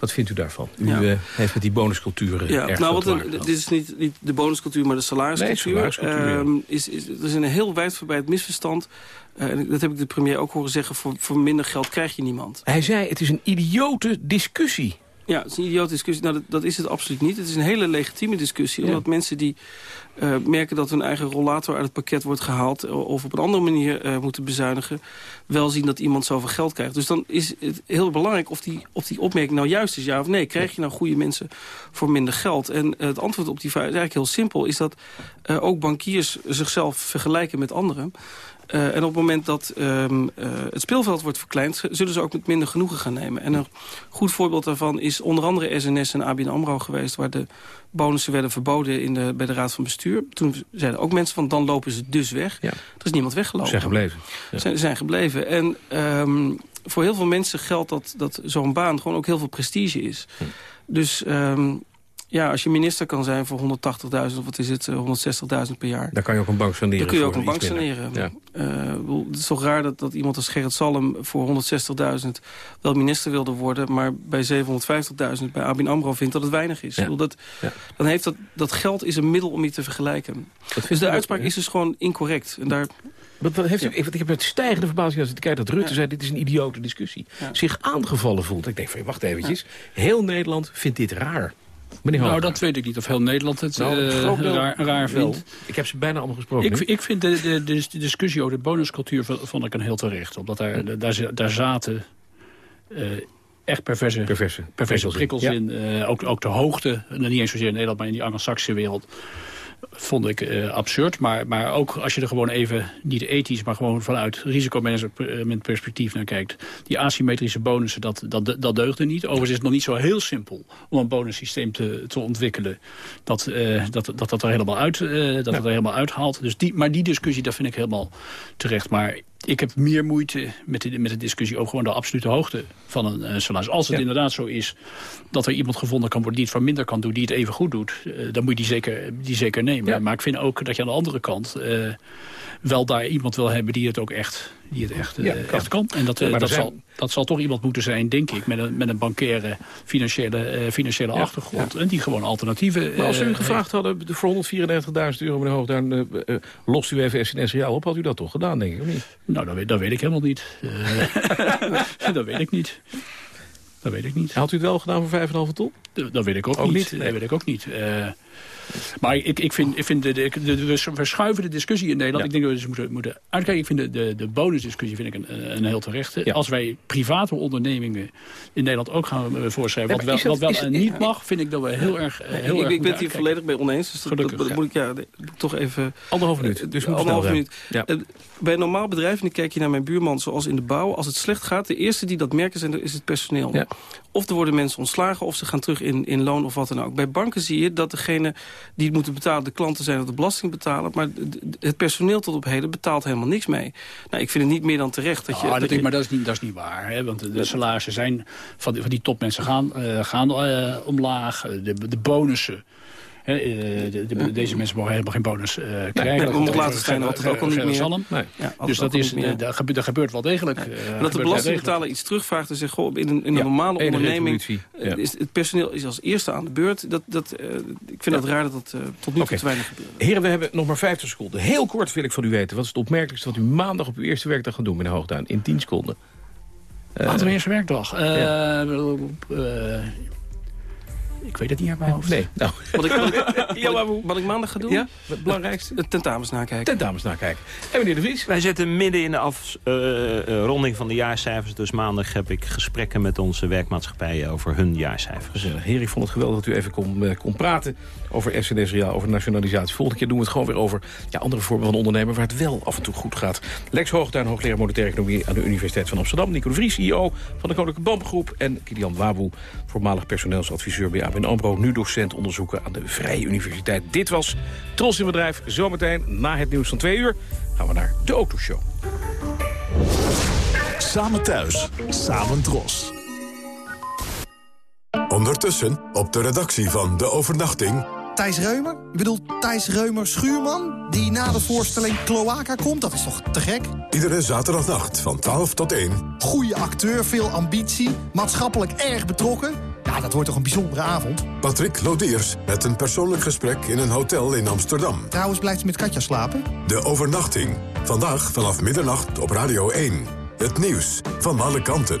Wat vindt u daarvan? U Ja. eh, heeft met die bonusculturen Ja, erg nou, wat een, dit is niet, niet de bonuscultuur, maar de salariscultuur. Nee, salariscultuur. Ehm, is, is, er is een heel wijdverbreid misverstand. En dat heb ik de premier ook horen zeggen. Voor, voor minder geld krijg je niemand. Hij zei, het is een idiote discussie. Ja, het is een idiote discussie. Nou, dat, dat is het absoluut niet. Het is een hele legitieme discussie. Omdat mensen die eh, merken dat hun eigen rollator uit het pakket wordt gehaald... o- of op een andere manier eh, moeten bezuinigen... wel zien dat iemand zoveel geld krijgt. Dus dan is het heel belangrijk of die, of die opmerking nou juist is, ja of nee. Krijg je nou goede mensen voor minder geld? En eh, het antwoord op die vraag is eigenlijk heel simpel. Is dat eh, ook bankiers zichzelf vergelijken met anderen... Eh, en op het moment dat ehm, eh, het speelveld wordt verkleind... zullen ze ook met minder genoegen gaan nemen. En een goed voorbeeld daarvan is onder andere SNS en ABN AMRO geweest... waar de bonussen werden verboden in de, bij de Raad van Bestuur. Toen zeiden ook mensen van dan lopen ze dus weg. Er is niemand weggelopen. Zijn gebleven. Ja. Zijn, zijn gebleven. En ehm, voor heel veel mensen geldt dat, dat zo'n baan gewoon ook heel veel prestige is. Hm. Dus ehm, ja, als je minister kan zijn voor 180.000 of wat is het, eh, 160.000 per jaar... Daar kan je ook een bank saneren. Dan kun je ook een bank saneren. Ja. Eh, het is toch raar dat, dat iemand als Gerrit Salm voor 160.000 wel minister wilde worden... maar bij 750.000 bij ABN AMRO vindt dat het weinig is. Ik bedoel, dat, Dan heeft dat, dat geld is een middel om je te vergelijken. Dus de uitspraak is dus gewoon incorrect. En daar... Wat, wat heeft u, ik, ik heb met stijgende verbazing als ik kijk dat Rutte zei... dit is een idiote discussie. Zich aangevallen voelt. Ik denk van, wacht eventjes. Heel Nederland vindt dit raar. Meneer Nou, dat weet ik niet of heel Nederland het Nou, eh, raar, vindt. Ik heb ze bijna allemaal gesproken. Ik, ik vind de, de, de, de discussie over de bonuscultuur vond ik een heel terecht. Omdat daar, daar, zaten eh, echt perverse, perverse, perverse prikkels in. in. Eh, ook, ook de hoogte, niet eens zozeer in Nederland, maar in die Anglo-Saxische wereld vond ik eh, absurd. Maar, maar ook als je er gewoon even, niet ethisch, maar gewoon vanuit risicomanagement perspectief naar kijkt. Die asymmetrische bonussen, dat, dat, dat deugde niet. Overigens is het nog niet zo heel simpel om een bonussysteem te, te ontwikkelen. Dat, eh, dat, dat dat er helemaal uit, eh, dat het er helemaal uithaalt. Dus die, maar die discussie, dat vind ik helemaal terecht. Maar ik heb meer moeite met de, met de discussie over gewoon de absolute hoogte van een eh, salaris. Als het Ja. inderdaad zo is dat er iemand gevonden kan worden die het voor minder kan doen, die het even goed doet, eh, dan moet je die zeker, die zeker nemen. Maar ik vind ook dat je aan de andere kant eh, wel daar iemand wil hebben die het ook echt, die het echt, eh, Ja, kan. echt kan. En dat, eh, dat, zijn- zal, dat zal toch iemand moeten zijn, denk ik, met een, met een bankaire financiële, eh, financiële Ja, achtergrond. En die gewoon alternatieven... Maar als eh, u gevraagd hadden voor 194.000 euro, meneer Hoogduin... lost u even SNS Reaal op, had u dat toch gedaan, denk ik, of niet? Nou, dat weet, dat weet ik helemaal niet. Dat weet ik niet. Dat weet ik niet. Had u het wel gedaan voor 5,5 ton? Dat, dat weet ik ook, Ook niet. niet? Dat weet ik ook niet. Maar ik, ik vind, ik vind de, de, de, we verschuiven de discussie in Nederland. Ik denk dat we dus moeten, moeten uitkijken. Ik vind de, de, de bonusdiscussie vind ik een, een heel terechte. Als wij private ondernemingen in Nederland ook gaan eh, voorschrijven... Wat wel, wat wel en niet mag, vind ik dat we heel erg, eh, heel ik, erg ik ben het hier volledig mee oneens. Dus dat, dat, Gelukkig, dat ja. moet ik, ja, toch even... Anderhalve minuut, Eh, dus snel minuut. bij een normaal bedrijf, en dan kijk je naar mijn buurman zoals in de bouw... als het slecht gaat, de eerste die dat merken zijn, is het personeel. Of er worden mensen ontslagen, of ze gaan terug in, in loon of wat dan ook. Bij banken zie je dat degene die het moeten betalen... de klanten zijn of de belasting betalen. Maar het personeel tot op heden betaalt helemaal niks mee. Nou, ik vind het niet meer dan terecht dat je... Ah, dat dat je- maar dat is niet, dat is niet waar. Hè? Want de, de salarissen zijn van die, van die topmensen gaan, eh, gaan eh, omlaag. De, de bonussen. Eh, de- de- deze mensen mogen helemaal geen bonus eh, krijgen. nee, Dat over zijn had het ook al niet meer. Nee. Ja, dus dat, is, daar, gebeurt, daar gebeurt wel degelijk. eh, En dat de belastingbetaler iets terugvraagt en zegt... Goh, in een, in een normale onderneming is het personeel is als eerste aan de beurt. Dat, dat, ik vind het raar dat dat tot nu toe te weinig gebeurt. Heren, we hebben nog maar 50 seconden. Heel kort wil ik van u weten. Wat is het opmerkelijkste wat u maandag op uw eerste werkdag gaat doen, meneer Hoogduin? In 10 seconden. Laten we eerst werkdag. Ja. eh, ik weet het niet uit mijn hoofd. Nee, nou. Wat ik, wat, ik, wat, ik, wat ik maandag ga doen? Ja, het belangrijkste? De tentamens nakijken. Tentamens nakijken. En meneer De Vries? Wij zitten midden in de afronding van de jaarcijfers. Dus maandag heb ik gesprekken met onze werkmaatschappijen over hun jaarcijfers. Heer, ik vond het geweldig dat u even kon, eh, kon praten over SNS Reaal, over nationalisatie. Volgende keer doen we het gewoon weer over ja, andere vormen van ondernemen... waar het wel af en toe goed gaat. Lex Hoogtuin, hoogleraar monetaire economie aan de Universiteit van Amsterdam. Nico de Vries, CEO van de Koninklijke Bamgroep. En Kilian Waboe, voormalig personeelsadviseur bij ABN AMRO. Nu docent onderzoeken aan de Vrije Universiteit. Dit was Tros in Bedrijf. Zometeen, na het nieuws van twee uur, gaan we naar de Autoshow. Samen thuis, samen Tros. Ondertussen op de redactie van De Overnachting... Thijs Reumer? Ik bedoel Thijs Reumer Schuurman? Die na de voorstelling Cloaca komt? Dat is toch te gek? Iedere zaterdagnacht van 12 tot 1. Goeie acteur, veel ambitie, maatschappelijk erg betrokken. Ja, dat wordt toch een bijzondere avond? Patrick Lodiers met een persoonlijk gesprek in een hotel in Amsterdam. Trouwens, blijft u met Katja slapen? De overnachting. Vandaag vanaf middernacht op Radio 1. Het nieuws van alle kanten.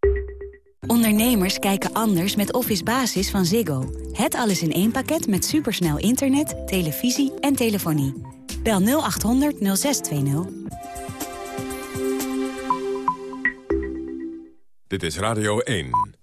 Ondernemers kijken anders met Office Basis van Ziggo. Het alles in één pakket met supersnel internet, televisie en telefonie. Bel 0800 0620. Dit is Radio 1.